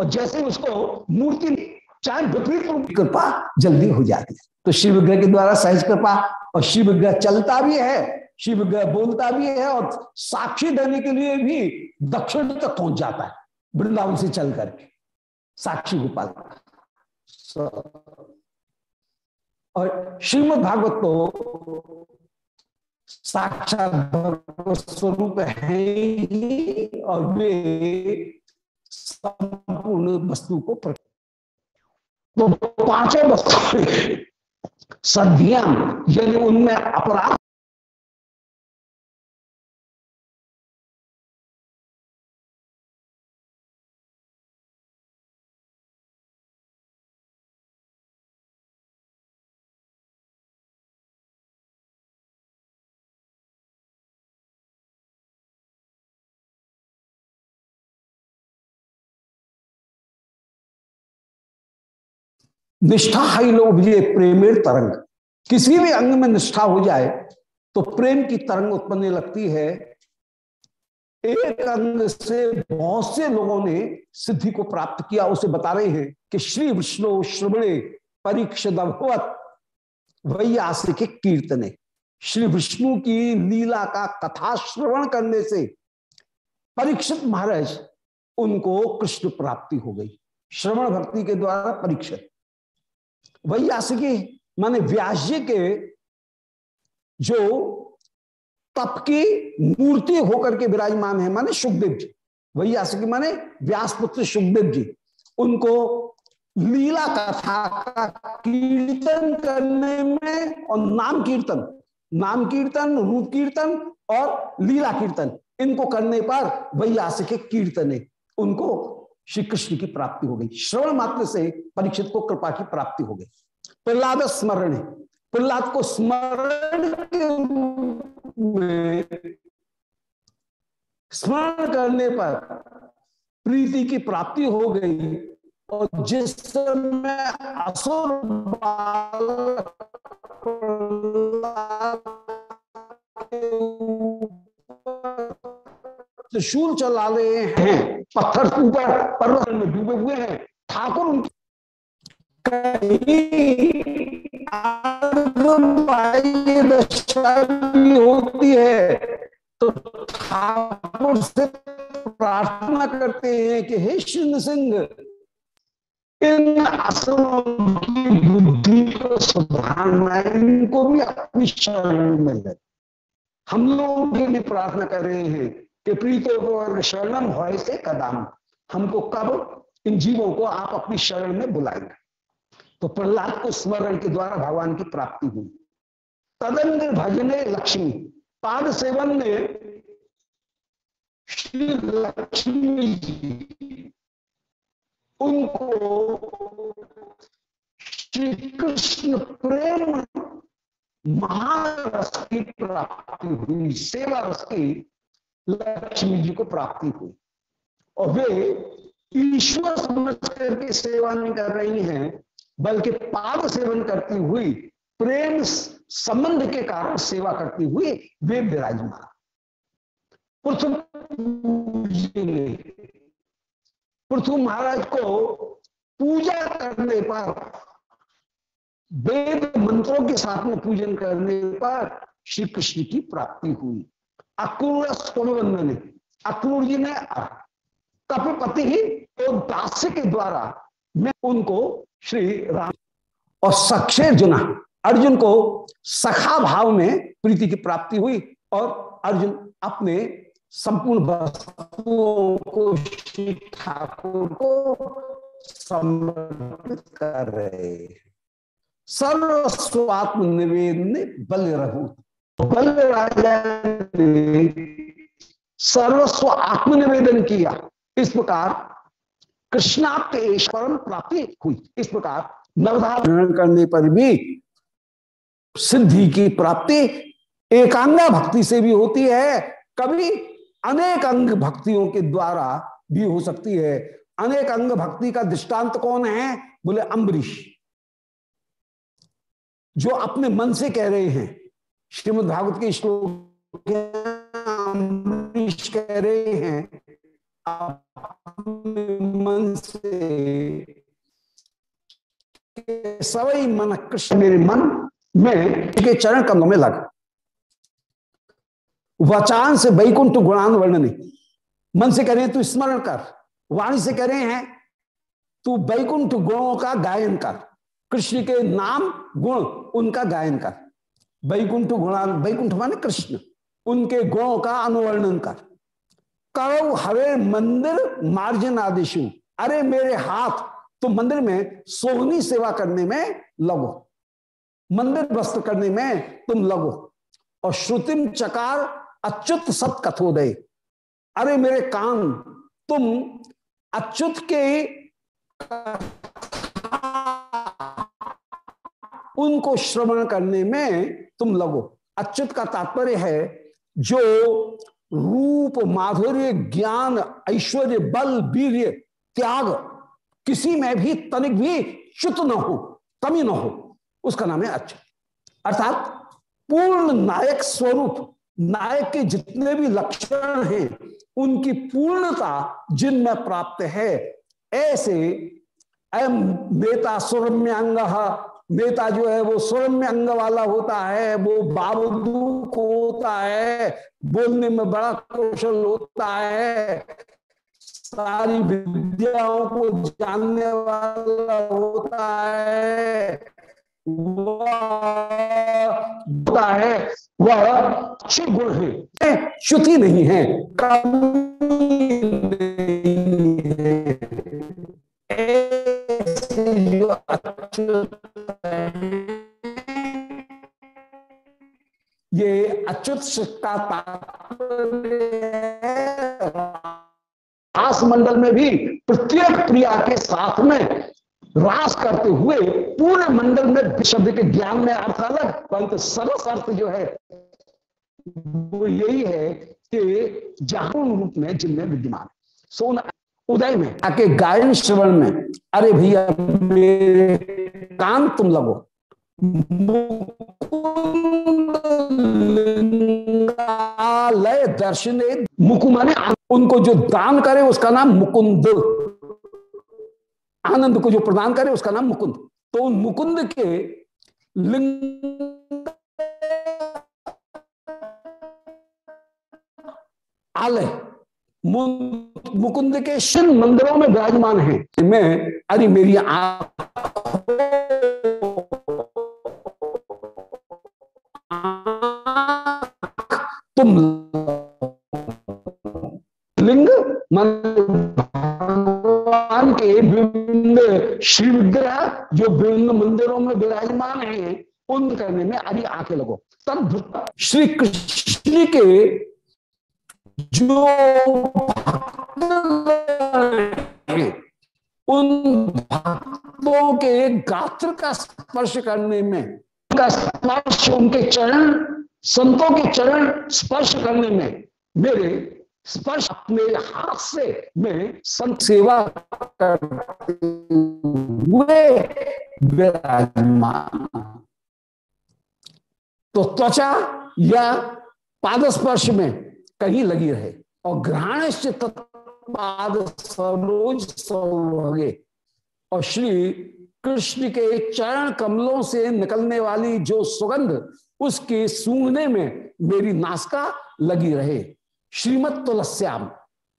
और जैसे उसको मूर्ति चाहे विपरीत रूप कृपा जल्दी हो जाती है तो शिव विग्रह के द्वारा सहज कृपा, और शिव विग्रह चलता भी है शिव विग्रह बोलता भी है, और साक्षी देने के लिए भी दक्षिण तक पहुँच जाता है, वृंदावन से चल करके साक्षी गोपाल और श्रीमद भागवत तो साक्षात स्वरूप है ही और वे संपूर्ण वस्तु को तो पाँचों वस्तु सद्धियाँ यदि उनमें अपराध निष्ठा हाई लोग प्रेमेर तरंग। किसी भी अंग में निष्ठा हो जाए तो प्रेम की तरंग उत्पन्न लगती है। एक अंग से बहुत से लोगों ने सिद्धि को प्राप्त किया, उसे बता रहे हैं कि श्री विष्णु श्रवणे परीक्षित वही के कीर्तने। श्री विष्णु की लीला का कथा श्रवण करने से परीक्षित महाराज, उनको कृष्ण प्राप्ति हो गई। श्रवण भक्ति के द्वारा परीक्षित। वैयासिकी माने व्यास जी के जो तप की मूर्ति होकर के विराजमान है, माने सुखदेव जी। वैयासिकी माने व्यास पुत्र सुखदेव जी। उनको लीला कथा का कीर्तन करने में और नाम कीर्तन नाम कीर्तन, रूप कीर्तन और लीला कीर्तन, इनको करने पर वैयास के कीर्तन। उनको श्री कृष्ण की प्राप्ति हो गई। श्रवण मात्र से परीक्षित को कृपा की प्राप्ति हो गई। प्रहलाद स्मरण प्रहलाद को स्मरण स्मरण करने पर प्रीति की प्राप्ति हो गई और जिस समय असुर त्रिशूल चला रहे हैं, पत्थर ऊपर पर्वत में डूबे हुए हैं। ठाकुर उनकी होती है तो ठाकुर से प्रार्थना करते हैं कि हे श्री सिंह, इन असलों की बुद्धि को सुधारना इनको भी अपनी शरण में ले। हम लोग के लिए प्रार्थना कर रहे हैं कि प्रीतो शरणम हो से कदम। हमको कब, इन जीवों को आप अपनी शरण में बुलाएँगे। तो प्रहलाद को स्मरण के द्वारा भगवान की प्राप्ति हुई। तदंग भजने लक्ष्मी, पाद सेवन ने श्री लक्ष्मी जी उनको श्री कृष्ण प्रेम महारस की प्राप्ति हुई, सेवा रस की लक्ष्मी जी को प्राप्ति हुई। और वे ईश्वर समझ करके सेवा नहीं कर रही हैं, बल्कि पाद सेवन करती हुई, प्रेम संबंध के कारण सेवा करती हुई वे विराजमान। पृथ्वी पृथ्वी महाराज को पूजा करने पर, वेद मंत्रों के साथ में पूजन करने पर श्री कृष्ण की प्राप्ति हुई। अक्रूर स्वर्ण अक्रूर जी ने कपिपति ही तो दास्य के द्वारा मैं उनको श्री राम और सक्षे जुना, अर्जुन को सखा भाव में प्रीति की प्राप्ति हुई और अर्जुन अपने संपूर्ण वस्तुओं को श्री ठाकुर को समर्पित कर रहे सर्वस्वात्म निवेदन बल रहू। बल राजा ने सर्वस्व आत्मनिवेदन किया। इस प्रकार कृष्णाप्त प्राप्ति हुई। इस प्रकार नवधारण करने पर भी सिद्धि की प्राप्ति एकांगा भक्ति से भी होती है। कभी अनेक अंग भक्तियों के द्वारा भी हो सकती है। अनेक अंग भक्ति का दृष्टांत कौन है? बोले अम्बरीश जो अपने मन से कह रहे हैं। श्रीमद भागवत के श्लोक कह रहे हैं मन से सवई मन, कृष्ण मेरे मन में के चरण कमलों में लग। वचान से वैकुंठ गुणान वर्णने। मन से कह रहे हैं, तू स्मरण कर। वाणी से कह रहे हैं, तू वैकुंठ गुणों का गायन कर। कृष्ण के नाम गुण उनका गायन कर। वैकुंठ गुणान, वैकुंठ माने कृष्ण। उनके गुणों का अनुवर्णन कर। करो हरे मंदिर मार्जन आदिशु। अरे मेरे हाथ तो मंदिर में सोहनी सेवा करने में लगो। मंदिर वस्त्र करने में तुम लगो। और श्रुतिम चकार अच्युत सत कथोदय। अरे मेरे कान, तुम अच्युत के उनको श्रवण करने में तुम लगो। अच्युत का तात्पर्य है, जो रूप, माधुर्य, ज्ञान, ऐश्वर्य, बल, वीर्य, त्याग, किसी में भी तनिक भी च्युत न हो, कमी न हो, उसका नाम है अच्युत। अर्थात पूर्ण नायक स्वरूप, नायक के जितने भी लक्षण हैं, उनकी पूर्णता जिनमें प्राप्त है, ऐसे अयम नेता सुरम्यांग नेता जो है वो सुरम्य अंग वाला होता है, वो बाबूक होता है, बोलने में बड़ा कौशल होता है। सारी विद्याओं को जानने वाला होता है। होता है, वह अच्छे गुण है श्रुति नहीं है। ये अच्युत रास मंडल में भी प्रत्येक प्रिया के साथ में रास करते हुए पूरे मंडल में शब्द के ज्ञान में अर्थ अलग, परंतु सरस अर्थ जो है, वो यही है कि जागरण रूप में जिनमें विद्यमान सोन उदय में, आके गायन श्रवण में, अरे भैया मेरे कान तुम लगो। लय दर्शन मुकु माने उनको जो दान करे उसका नाम मुकुंद। आनंद को जो प्रदान करे उसका नाम मुकुंद। तो उन मुकुंद के लिंग आलय मुकुंद के शिव मंदिरों में विराजमान है। मैं, अरे मेरी आँख तुम लिंग मन भगवान के विभिन्न श्री विग्रह जो विभिन्न मंदिरों में विराजमान है, उन करने में अरे आके लगो। तब श्री कृष्ण के जो उन भक्तों के गात्र का स्पर्श करने में उनका स्पर्श उनके चरण, संतों के चरण स्पर्श करने में। मेरे स्पर्श अपने हाथ से मैं संत सेवा करते हुए विराजमान। तो त्वचा या पाद स्पर्श में कहीं लगी रहे और ग्रहण पाद सरोज सौभगे और श्री कृष्ण के चरण कमलों से निकलने वाली जो सुगंध, उसके सूंघने में मेरी नासका लगी रहे। श्रीमद तुलस्याम,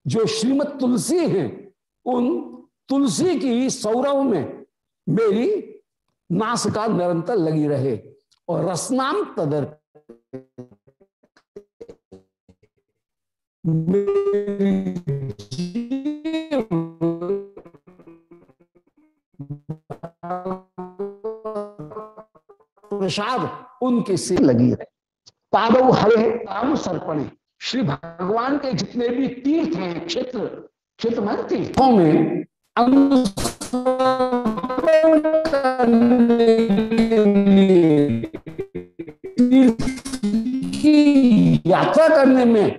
जो श्रीमद तुलसी है, उन तुलसी की सौरव में मेरी नासका निरंतर लगी रहे और रसनाम तदर प्रसाद उनके से लगी है। पादव हरे काम सर्पणे। श्री भगवान के जितने भी तीर्थ हैं, क्षेत्र क्षेत्र में तीर्थों में यात्रा करने में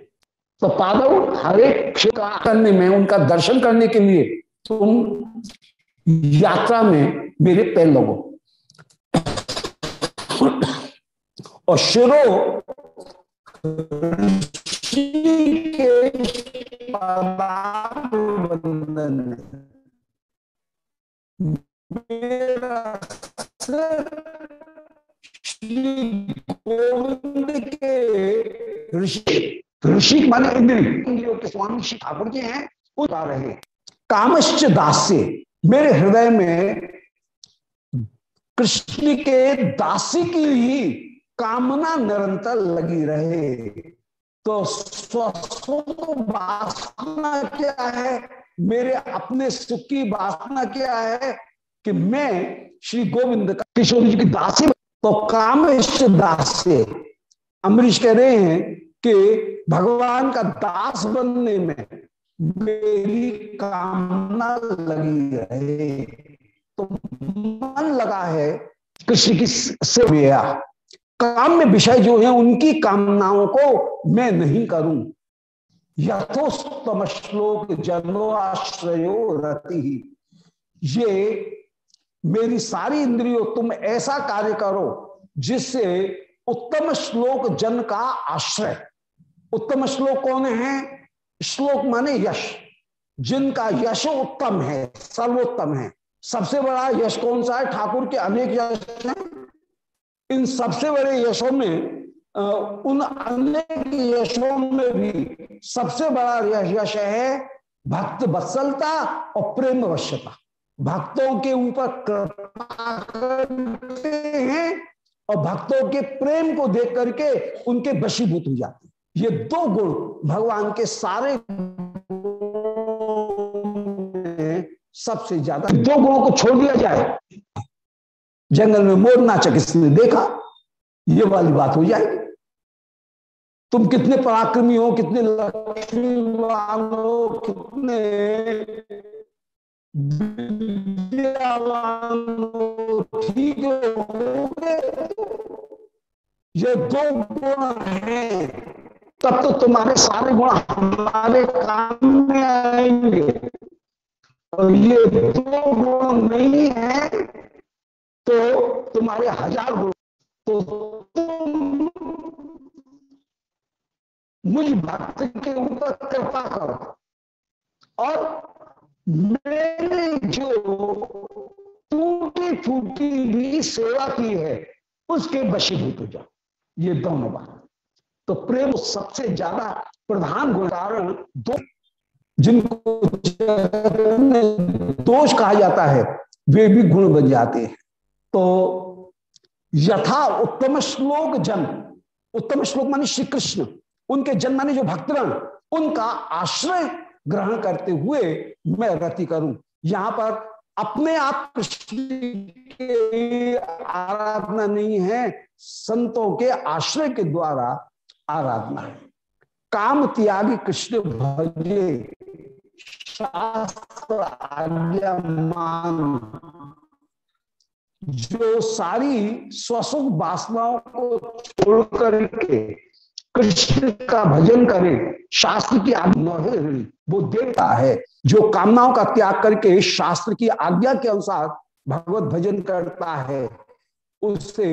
तो पादव हरे क्षेत्र करने में, उनका दर्शन करने के लिए तुम यात्रा में मेरे पैर लगो। और शिरो ऋषि ऋषि माने इंद्री इंद्रियों के स्वामी श्री ठाकुर जी हैं उठा रहे कामश्च दास्य मेरे हृदय में कृष्ण के दासी की ही कामना निरंतर लगी रहे। तो वासना क्या है? मेरे अपने सुख की वासना क्या है कि मैं श्री गोविंद किशोर जी की दासी तो काम दास। अमरीश कह रहे हैं कि भगवान का दास बनने में मेरी कामना लगी रहे। तो मन लगा है, कृष्ण की से काम्य विषय जो है, उनकी कामनाओं को मैं नहीं करूँ। यथोस्तम श्लोक जनो आश्रयो रति। ये मेरी सारी इंद्रियों, तुम ऐसा कार्य करो जिससे उत्तम श्लोक जन का आश्रय। उत्तम श्लोक कौन है? श्लोक माने यश। जिनका यश उत्तम है, सर्वोत्तम है। सबसे बड़ा यश कौन सा है? ठाकुर के अनेक यश हैं। इन सबसे बड़े यशों में उन अनेक यशों में भी सबसे बड़ा यश यश है भक्त वत्सलता और प्रेम वश्यता। भक्तों के ऊपर कृपा करते हैं और भक्तों के प्रेम को देख करके उनके वशीभूत हो जाते हैं। ये दो गुण भगवान के सारे सबसे ज़्यादा दो गुणों को छोड़ दिया जाए। जंगल में मोर नाचा किसने देखा, ये वाली बात हो जाएगी। तुम कितने पराक्रमी हो, कितने लक्ष्मीवान हो, कितने ठीक ये दो गुण हैं। तब तो तुम्हारे सारे गुण हमारे काम में आएँगे। और ये दो गुण नहीं है तो तुम्हारे हज़ार गुण। तो तुम मुझ भक्त के ऊपर कृपा करो। और मैंने जो टूटी फूटी भी सेवा की है, उसके वशीभूत हो जाओ। ये दोनों बात। तो प्रेम सबसे ज़्यादा प्रधान गुण कारण दो जिनको दोष कहा जाता है, वे भी गुण बन जाते हैं। तो यथा उत्तम श्लोक जन, उत्तम श्लोक मानी श्री कृष्ण उनके जन्म माने जो भक्तगण, उनका आश्रय ग्रहण करते हुए मैं रति करूँ। यहाँ पर अपने आप कृष्ण की आराधना नहीं है, संतों के आश्रय के द्वारा आराधना है। काम त्यागी कृष्ण भजे, शास्त्र आज्ञा मान। जो सारी स्वसुख वासनाओं को छोड़ करके कृष्ण का भजन करे, शास्त्र की आज्ञा वो देवता है। जो कामनाओं का त्याग करके शास्त्र की आज्ञा के अनुसार भगवत भजन करता है उससे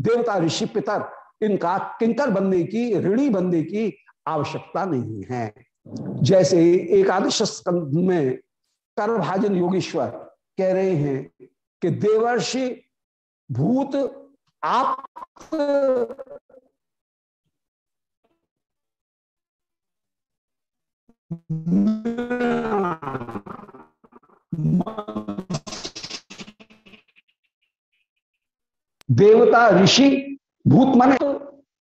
देवता ऋषि पितर इनका किंकर बनने की ऋणी बनने की आवश्यकता नहीं है। जैसे एकादश स्कंद में करभाजन योगेश्वर कह रहे हैं कि देवर्षि भूत आप देवता ऋषि भूत माने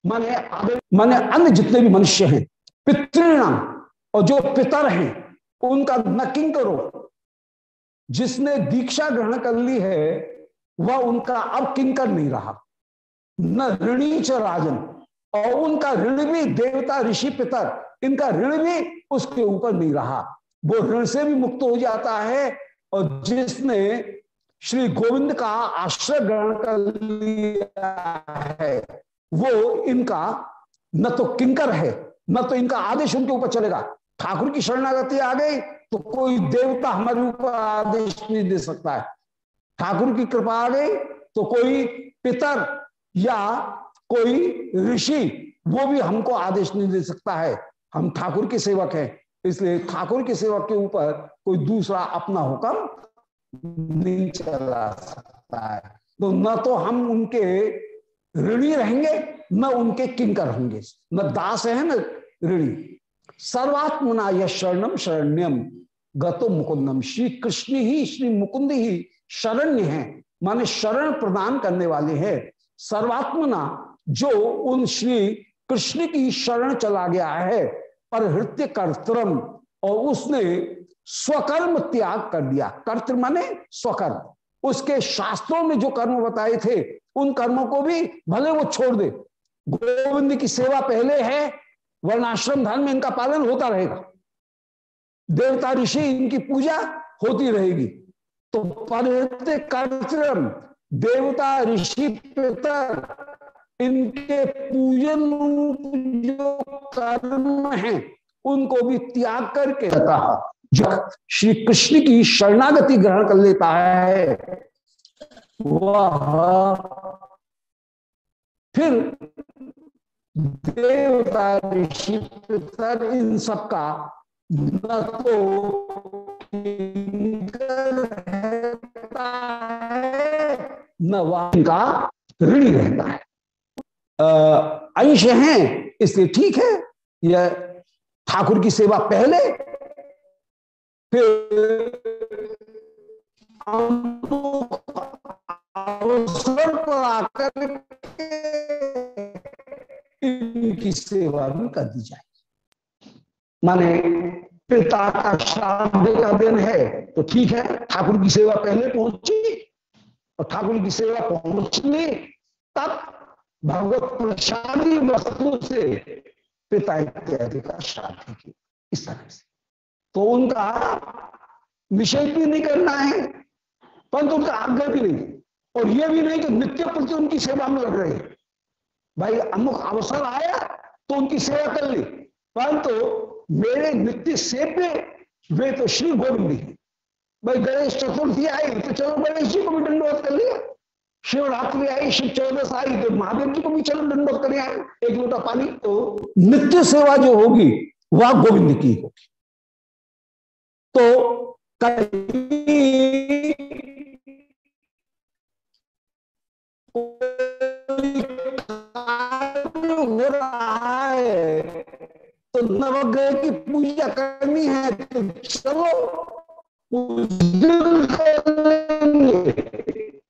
माने माने अन्य जितने भी मनुष्य हैं, पितृणाम, और जो पितर हैं, उनका नकिंग करो। जिसने दीक्षा ग्रहण कर ली है, वह उनका अब किंकर नहीं रहा। न ऋणी च राजन, और उनका ऋण भी देवता, ऋषि, पितर, इनका ऋण भी उसके ऊपर नहीं रहा। वो ऋण से भी मुक्त हो जाता है, और जिसने श्री गोविंद का आश्रय ग्रहण कर लिया है वो इनका न तो किंकर है, न तो इनका आदेश उनके ऊपर चलेगा। ठाकुर की शरणागति आ गई तो कोई देवता हमारे ऊपर आदेश नहीं दे सकता है। ठाकुर की कृपा आ गई तो कोई पितर या कोई ऋषि, वो भी हमको आदेश नहीं दे सकता है। हम ठाकुर के सेवक हैं, इसलिए ठाकुर के सेवक के ऊपर कोई दूसरा अपना हुक्म नहीं चला सकता है। तो न तो हम उनके ऋणी रहेंगे न उनके किंकर होंगे। न दास है न ऋणी? सर्वात्मना यह शरणम शरण्यम गतो मुकुंदम श्री कृष्ण ही, श्री मुकुंद ही शरण्य है। माने शरण प्रदान करने वाले हैं। सर्वात्मना जो उन श्री कृष्ण की शरण चला गया है पर हृत्य कर्तरम और उसने स्वकर्म त्याग कर दिया। कर्त माने स्वकर्म। उसके शास्त्रों में जो कर्म बताए थे उन कर्मों को भी भले वो छोड़ दे। गोविंद की सेवा पहले है, वर्णाश्रम धर्म में इनका पालन होता रहेगा। देवता ऋषि इनकी पूजा होती रहेगी। तो कर्तरम देवता ऋषि पितर, इनके पूजन जो कर्म हैं, उनको भी त्याग करके जो श्री कृष्ण की शरणागति ग्रहण कर लेता है वह फिर देवता ऋषि पितर इन सबका न तो न वह का ऋणी रहता है। अंश हैं, इसलिए ठीक है, यह ठाकुर की सेवा पहले, फिर अवसर पर आकर इनकी सेवा भी कर दी जाए माने पिता का श्राद्ध का दिन है तो ठीक है, ठाकुर की सेवा पहले पहुँची और ठाकुर की सेवा पहुँचने तब भगवत प्रसादी वस्तु से पिता इत्यादि का श्राद्ध की इस तरह से। तो उनका निषेध भी नहीं करना है, परंतु उनका आग्रह भी नहीं और यह भी नहीं कि नित्य प्रति उनकी सेवा में लग रहे भाई, अमुक अवसर आया तो उनकी सेवा कर ली, परंतु तो मेरे नित्य सेव्य वे तो श्री गोविंद भाई, गणेश चतुर्थी आई तो चलो गणेश जी को भी दंडवत कर लिया। शिवरात्रि आई, शिव चौदस आई तो महादेव जी को भी चलो दंडवत कर आए, एक लोटा पानी तो नित्य सेवा जो होगी, वह गोविंद की होगी। तो कहीं हो रहा है तो नवग्रह की पूजा करनी है तो चलो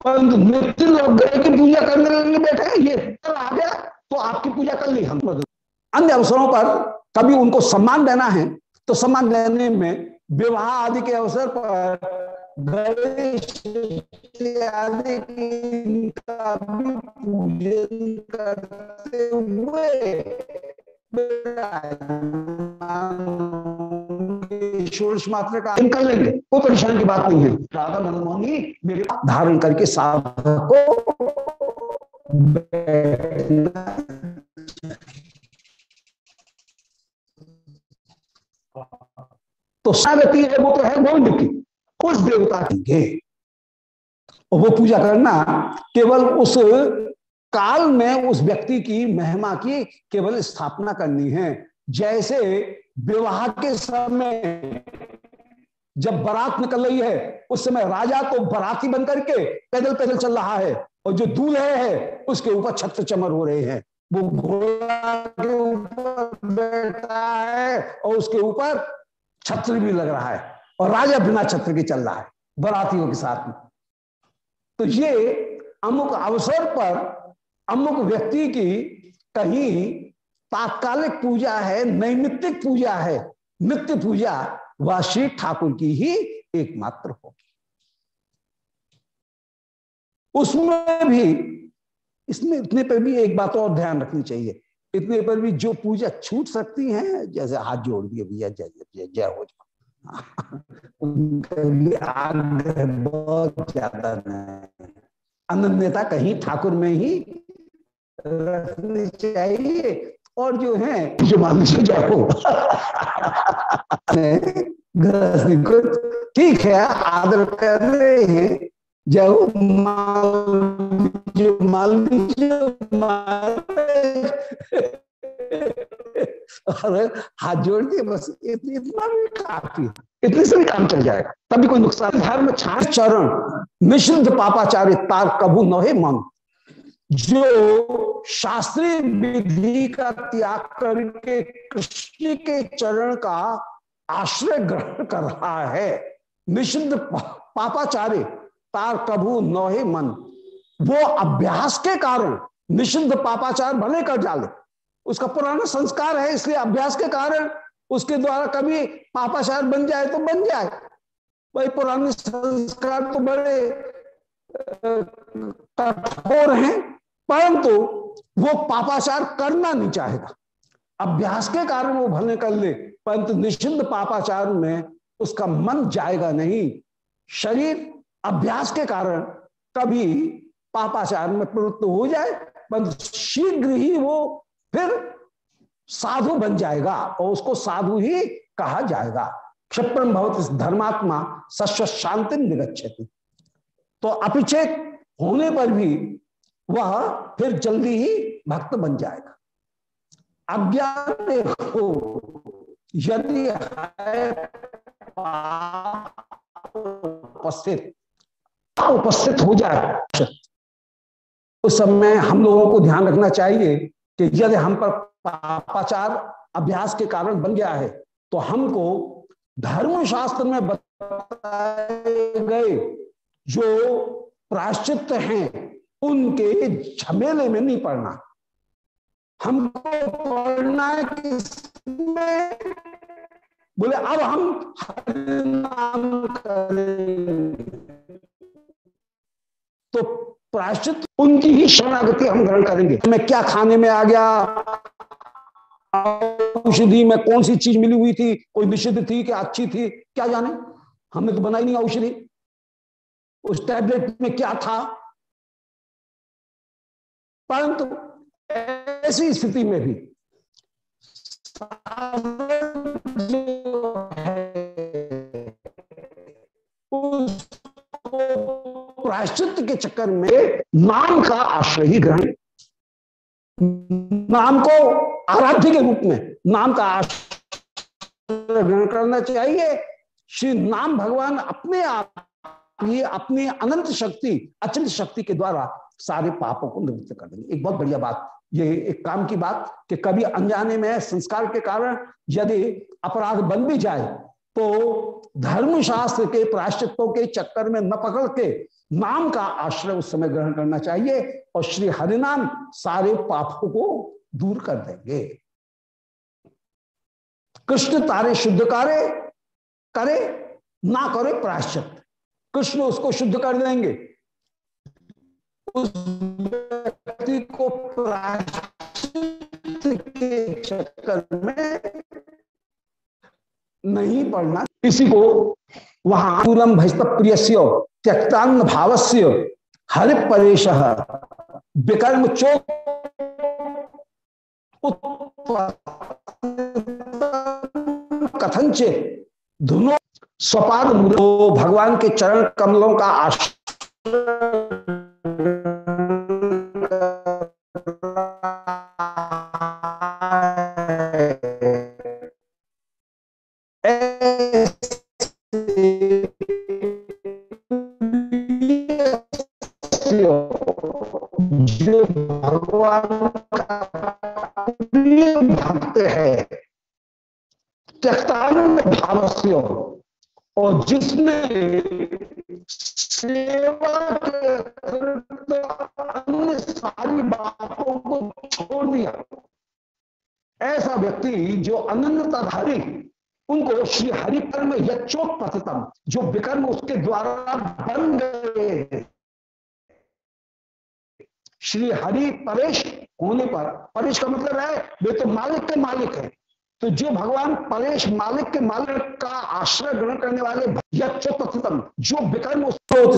परंतु नित्य नवग्रह की पूजा करने लगे बैठे ये कल आ गया तो आपकी पूजा कर ली हम अन्य अवसरों पर, कभी उनको सम्मान देना है तो सम्मान देने में विवाह आदि के अवसर पर आदि का भी पूजन करते हुए षोड़श मात्र का कर लेंगे कोई परेशान की बात नहीं है राधा मनमोहनी मेरे धारण करके साधक को तो सागति है, वो तो है गोविंद की। उस देवता के और वो पूजा करना केवल उस काल में उस व्यक्ति की महिमा की केवल स्थापना करनी है। जैसे विवाह के समय जब बारात निकल रही है, उस समय राजा तो बराती बन करके पैदल पैदल चल रहा है और जो दूल्हे है, उसके ऊपर छत्र चमर हो रहे हैं। वो घोड़ा के ऊपर बैठा है और उसके ऊपर छत्र भी लग रहा है। और राजा बिना छत्र के चल रहा है, बरातियों के साथ में। तो ये अमुक अवसर पर अमुक व्यक्ति की कहीं तात्कालिक पूजा है, नैमित्तिक पूजा है, नित्य पूजा वह श्री ठाकुर की ही एकमात्र होगी। उसमें भी, इसमें इतने पर भी एक बात और ध्यान रखनी चाहिए। इतने पर भी जो पूजा छूट सकती है, जैसे हाथ जोड़ दिए, भैया जय जय जय हो जाओ। उनके लिए आग्रह बहुत ज़्यादा नहीं। अनन्यता कहीं ठाकुर में ही रखनी चाहिए, और जो है जो मान से जाओ। ठीक है, आदर कर रहे हैं। जाओ माल जो माल और हाथ जोड़ दिए बस इतना भी काफ़ी इतने से भी काम चल जाएगा। तभी कोई नुकसान धर्म छाछ चरण निषिद्ध पापाचार्य तार कबू नहे मन जो शास्त्रीय विधि का त्याग करके कृष्ण के चरण का आश्रय ग्रहण कर रहा है निषिद्ध पापाचार्य तार कभू नौहे मन वो अभ्यास के कारण निषिद्ध पापाचार भले कर डाले उसका पुराना संस्कार है, इसलिए अभ्यास के कारण उसके द्वारा कभी पापाचार बन जाए तो बन जाए। भाई पुराने संस्कार तो बड़े कठोर हैं, परंतु वो पापाचार करना नहीं चाहेगा। अभ्यास के कारण वो भले कर ले, परंतु निषिद्ध पापाचार में उसका मन जाएगा नहीं। शरीर अभ्यास के कारण कभी पापाचार में प्रवृत्त हो जाए, परंतु शीघ्र ही वो फिर साधु बन जाएगा और उसको साधु ही कहा जाएगा। क्षिप्रम भवत धर्मात्मा सस्व शांति निगछति तो अपिचेत होने पर भी वह फिर जल्दी ही भक्त बन जाएगा। अज्ञान हो यदि उपस्थित उपस्थित हो जाए, उस समय हम लोगों को ध्यान रखना चाहिए कि यदि हम पर पापाचार अभ्यास के कारण बन गया है तो हमको धर्मशास्त्र में बताए गए जो प्राश्चित हैं, उनके झमेले में नहीं पड़ना। हमको पढ़ना किसमें बोले, अब हम नाम करेंगे। तो प्राश्चित उनकी ही शरणागति हम ग्रहण करेंगे। मैं क्या खाने में आ गया? औषधि में कौन सी चीज़ मिली हुई थी? कोई निषिद्ध थी क्या अच्छी थी? क्या जाने? हमने तो बनाई नहीं औषधि। उस टैबलेट में क्या था? परंतु ऐसी स्थिति में भी प्रायश्चित के चक्कर में नाम का आश्रय ही ग्रहण। नाम को आराध्य के रूप में, नाम का आश्रय ग्रहण करना चाहिए। श्री नाम भगवान अपने आप ये अपनी अनंत शक्ति, अचल शक्ति के द्वारा सारे पापों को निवृत्त कर देंगे। एक बहुत बढ़िया बात, ये एक काम की बात कि कभी अनजाने में संस्कार के कारण यदि अपराध बन भी जाए तो धर्मशास्त्र के प्राश्चित्यों के चक्कर में न पकड़ के नाम का आश्रय उस समय ग्रहण करना चाहिए और श्री हरिनाम सारे पापों को दूर कर देंगे। कृष्ण तारे शुद्ध करे करे, ना करे प्राश्चित कृष्ण उसको शुद्ध कर देंगे। उस व्यक्ति को प्राश्चित के चक्कर में नहीं पढ़ना। किसी को वहाँ तुलम भजत प्रिय त्यक्तान्न भावस्य हरि परेश विकर्म चोक कथनचे धुनो स्वपाद भगवान के चरण कमलों का आश्रय। भक्त है त्यक्तान भावस्य और जिसने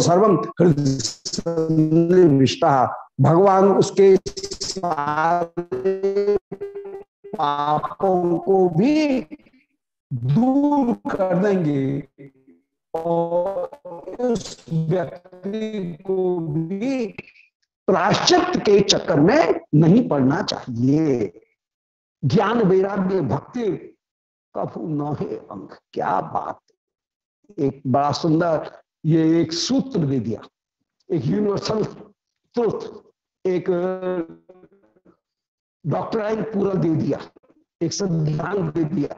सर्वम विष्टा भगवान उसके पापों को भी दूर कर देंगे और उस व्यक्ति को भी प्राश्चित के चक्कर में नहीं पड़ना चाहिए। ज्ञान वैराग्य भक्ति कभू नहे अंग, क्या बात। एक बड़ा सुंदर ये एक सूत्र दे दिया, एक यूनिवर्सल ट्रुथ एक डॉक्टराइन पूरा दे दिया, एक संविधान दे दिया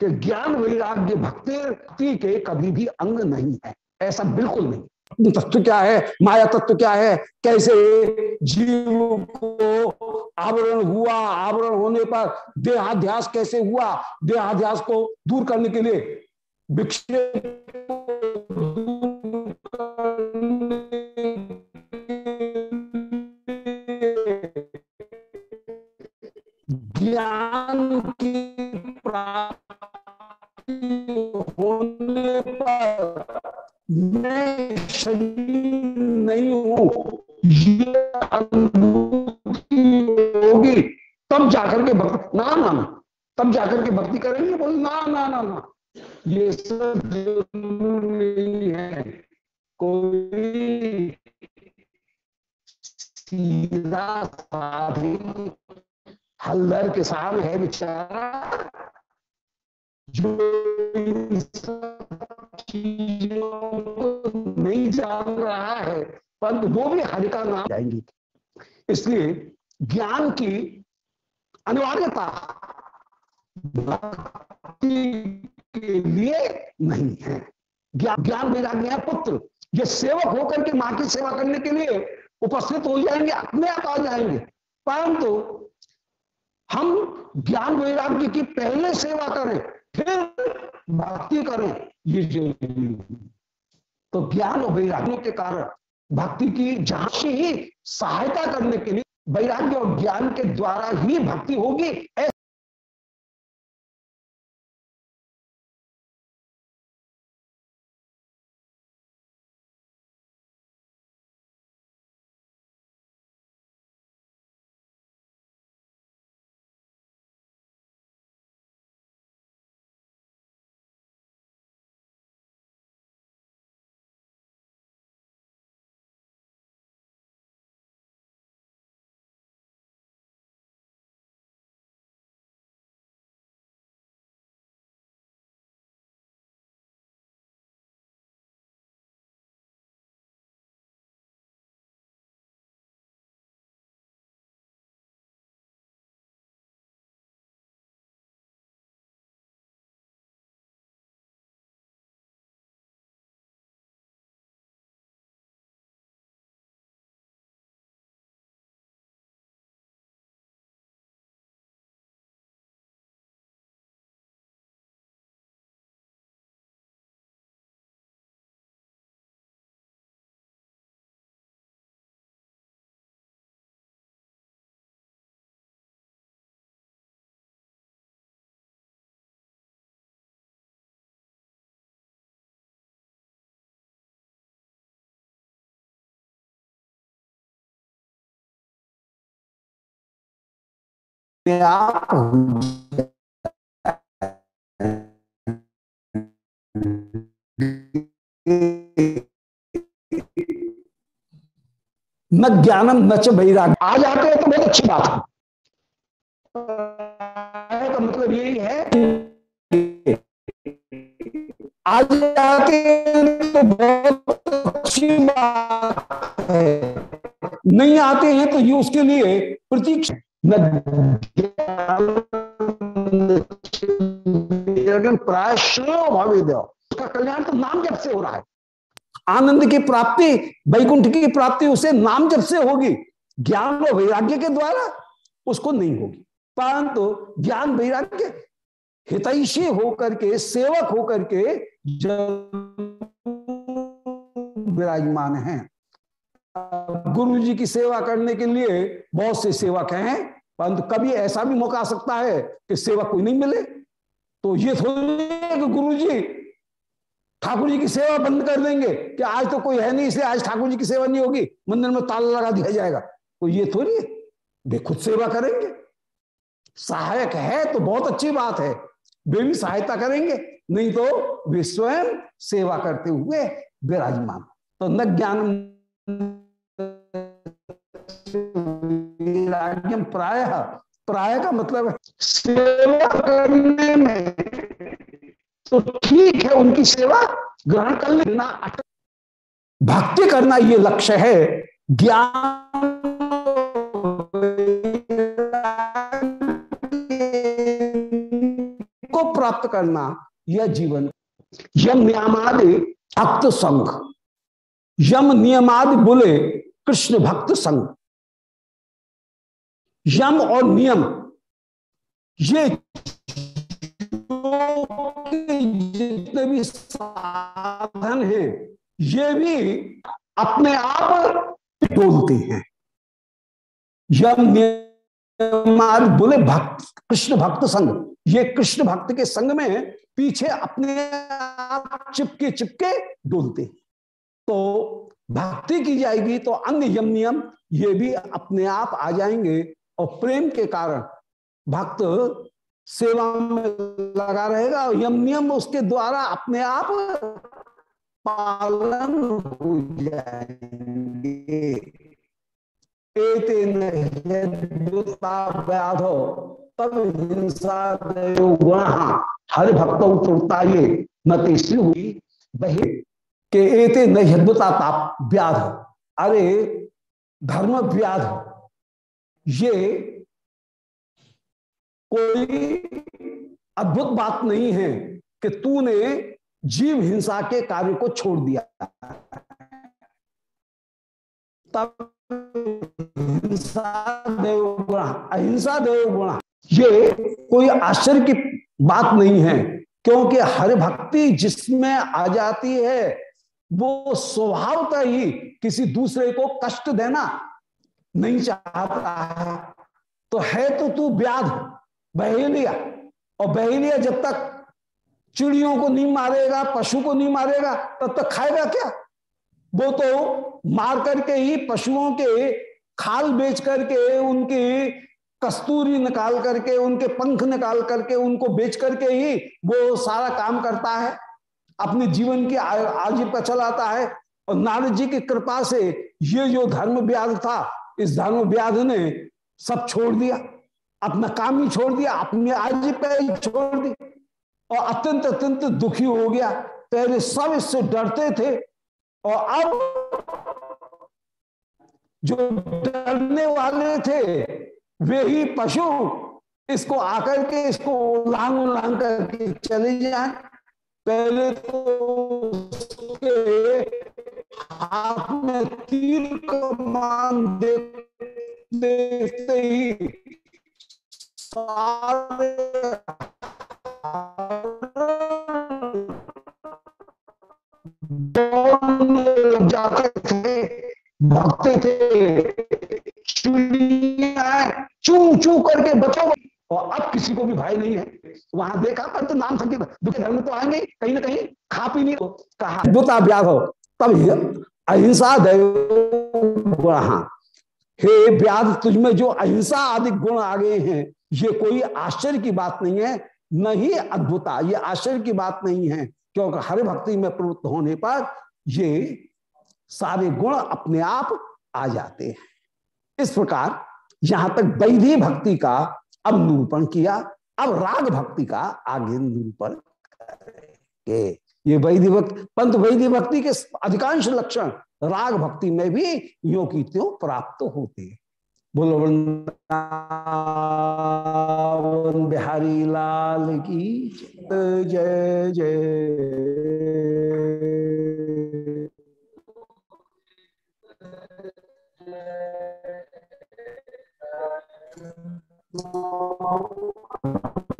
कि ज्ञान वैराग्य भक्ति के कभी भी अंग नहीं है, ऐसा बिल्कुल नहीं। तत्व क्या है? माया तत्व क्या है? कैसे जीव को आवरण हुआ, आवरण होने पर देहाध्यास कैसे हुआ? देहाध्यास को दूर करने के लिए विक्षेप ज्ञान की प्राप्ति होने पर मैं शरीर नहीं हूँ, ये अनुभूति होगी। तब जाकर के भक्ति, ना ना ना, तब जाकर के भक्ति करेंगे, बोले, ना ना ना ना, ये सब ज़रूरी है। कोई सीधा साधी हल्दर किसान है बेचारा जो नहीं जान रहा है परंतु वो भी हरि का नाम जाएँगी इसलिए ज्ञान की अनिवार्यता के लिए नहीं है। ज्ञान ज्ञान वैराग्य है पुत्र ये सेवक होकर के माँ की सेवा करने के लिए उपस्थित हो जाएँगे, अपने आप आ जाएँगे। परंतु हम ज्ञान वैराग्य की पहले सेवा करें, फिर भक्ति करें, ये ज़रूरी तो ज्ञान और वैराग्य के कारण भक्ति की जहाँ से ही सहायता करने के लिए वैराग्य और ज्ञान के द्वारा ही भक्ति होगी आप न ज्ञानम न च वैराग आ जाते हैं तो बहुत अच्छी बात है। का मतलब यही है आ जाते हैं तो बहुत अच्छी बात है। नहीं आते हैं तो ये उसके लिए प्रतीक्षा। उसका कल्याण तो नाम जब से हो रहा है, आनंद की प्राप्ति, वैकुंठ की प्राप्ति, उसे नाम जब से होगी, ज्ञान और वैराग्य के द्वारा उसको नहीं होगी। परंतु तो ज्ञान, वैराग्य हितैषी होकर के, सेवक होकर के विराजमान है। गुरु जी की सेवा करने के लिए बहुत से सेवक हैं परंतु कभी ऐसा भी मौका आ सकता है कि सेवा कोई नहीं मिले? तो ये थोड़ी गुरु जी ठाकुर जी की सेवा बंद कर देंगे। कि आज तो कोई है नहीं, इसलिए आज ठाकुर जी की सेवा नहीं होगी? मंदिर में ताला लगा दिया जाएगा। तो ये थोड़ी वे खुद सेवा करेंगे। सहायक है तो बहुत अच्छी बात है। वे भी सहायता करेंगे। नहीं तो वे स्वयं सेवा करते हुए विराजमान। तो न ज्ञान प्राय प्राय का मतलब सेवा करने में तो ठीक है, उनकी सेवा ग्रहण कर लेना भक्ति करना ये लक्ष्य है। ज्ञान को प्राप्त करना यह जीवन। यम नियमादि अक्त संघ। यम नियमादि बोले कृष्ण भक्त संघ। यम और नियम। ये जितने भी साधन हैं, ये भी अपने आप डोलते हैं। यम, नियम बोले भक्त, कृष्ण भक्त संघ ये कृष्ण भक्त के संग में पीछे अपने आप चिपके चिपके डोलते तो भक्ति की जाएगी तो अन्य यम, नियम, ये भी अपने आप आ जाएँगे। और प्रेम के कारण भक्त सेवा में लगा रहेगा और यम नियम उसके द्वारा अपने आप पालन हो जाएँगे। तब हिंसा हर भक्त उत्तरता ये, न तीसरी हुई वही के एते ताप व्याध। अरे धर्म व्याध। ये कोई अद्भुत बात नहीं है कि तूने जीव हिंसा के कार्य को छोड़ दिया। तब हिंसा देवगुणा अहिंसा देवगुणा ये कोई आश्चर्य की बात नहीं है, क्योंकि हर भक्ति जिसमें आ जाती है, वो स्वभावतः ही किसी दूसरे को कष्ट देना नहीं चाहता तो है तो तू व्याध बहेलिया। और बहेलिया जब तक चिड़ियों को नहीं मारेगा, पशु को नहीं मारेगा, तब तक खाएगा क्या? वो तो मार करके ही पशुओं के खाल बेच करके, उनकी कस्तूरी निकाल करके, उनके पंख निकाल करके, उनको बेच करके ही वो सारा काम करता है। अपने जीवन की आजीविका चलाता है। और नारद जी की कृपा से ये जो धर्म व्याध था इस धर्म व्याध ने सब छोड़ दिया, अपना काम ही छोड़ दिया, अपनी आजीविका छोड़ दी और अत्यंत अत्यंत दुखी हो गया। पहले सब इससे डरते थे और अब जो डरने वाले थे, वे ही पशु इसको आकर के, इसको उलांग उलांग करके चले जाए। पहले तो हाथ में तीर कमान देखते ही सारे जाते थे, भगते थे। चू चू करके बचो। और अब किसी को भी भय नहीं है। वहाँ देखा, पर तो नाम दुखे धर्म तो आएँगे कहीं ना कहीं खा पी नहीं कहा अद्भुता ब्याह हो। तब अहिंसा देव हे। व्याध तुझमें जो अहिंसा आदि गुण आ गए हैं, ये कोई आश्चर्य की बात नहीं है, न ही अद्भुता। ये आश्चर्य की बात नहीं है, क्योंकि हर भक्ति में प्रवृत्त होने पर ये सारे गुण अपने आप आ जाते हैं। इस प्रकार यहाँ तक वैधि भक्ति का अब निरूपण किया, अब राग भक्ति का आगे निरूपण करेंगे। ये वैधि भक्ति, पंत वैधि भक्ति के अधिकांश लक्षण राग भक्ति में भी यो की त्यों प्राप्त होते हैं। बिहारी लाल की जय जय।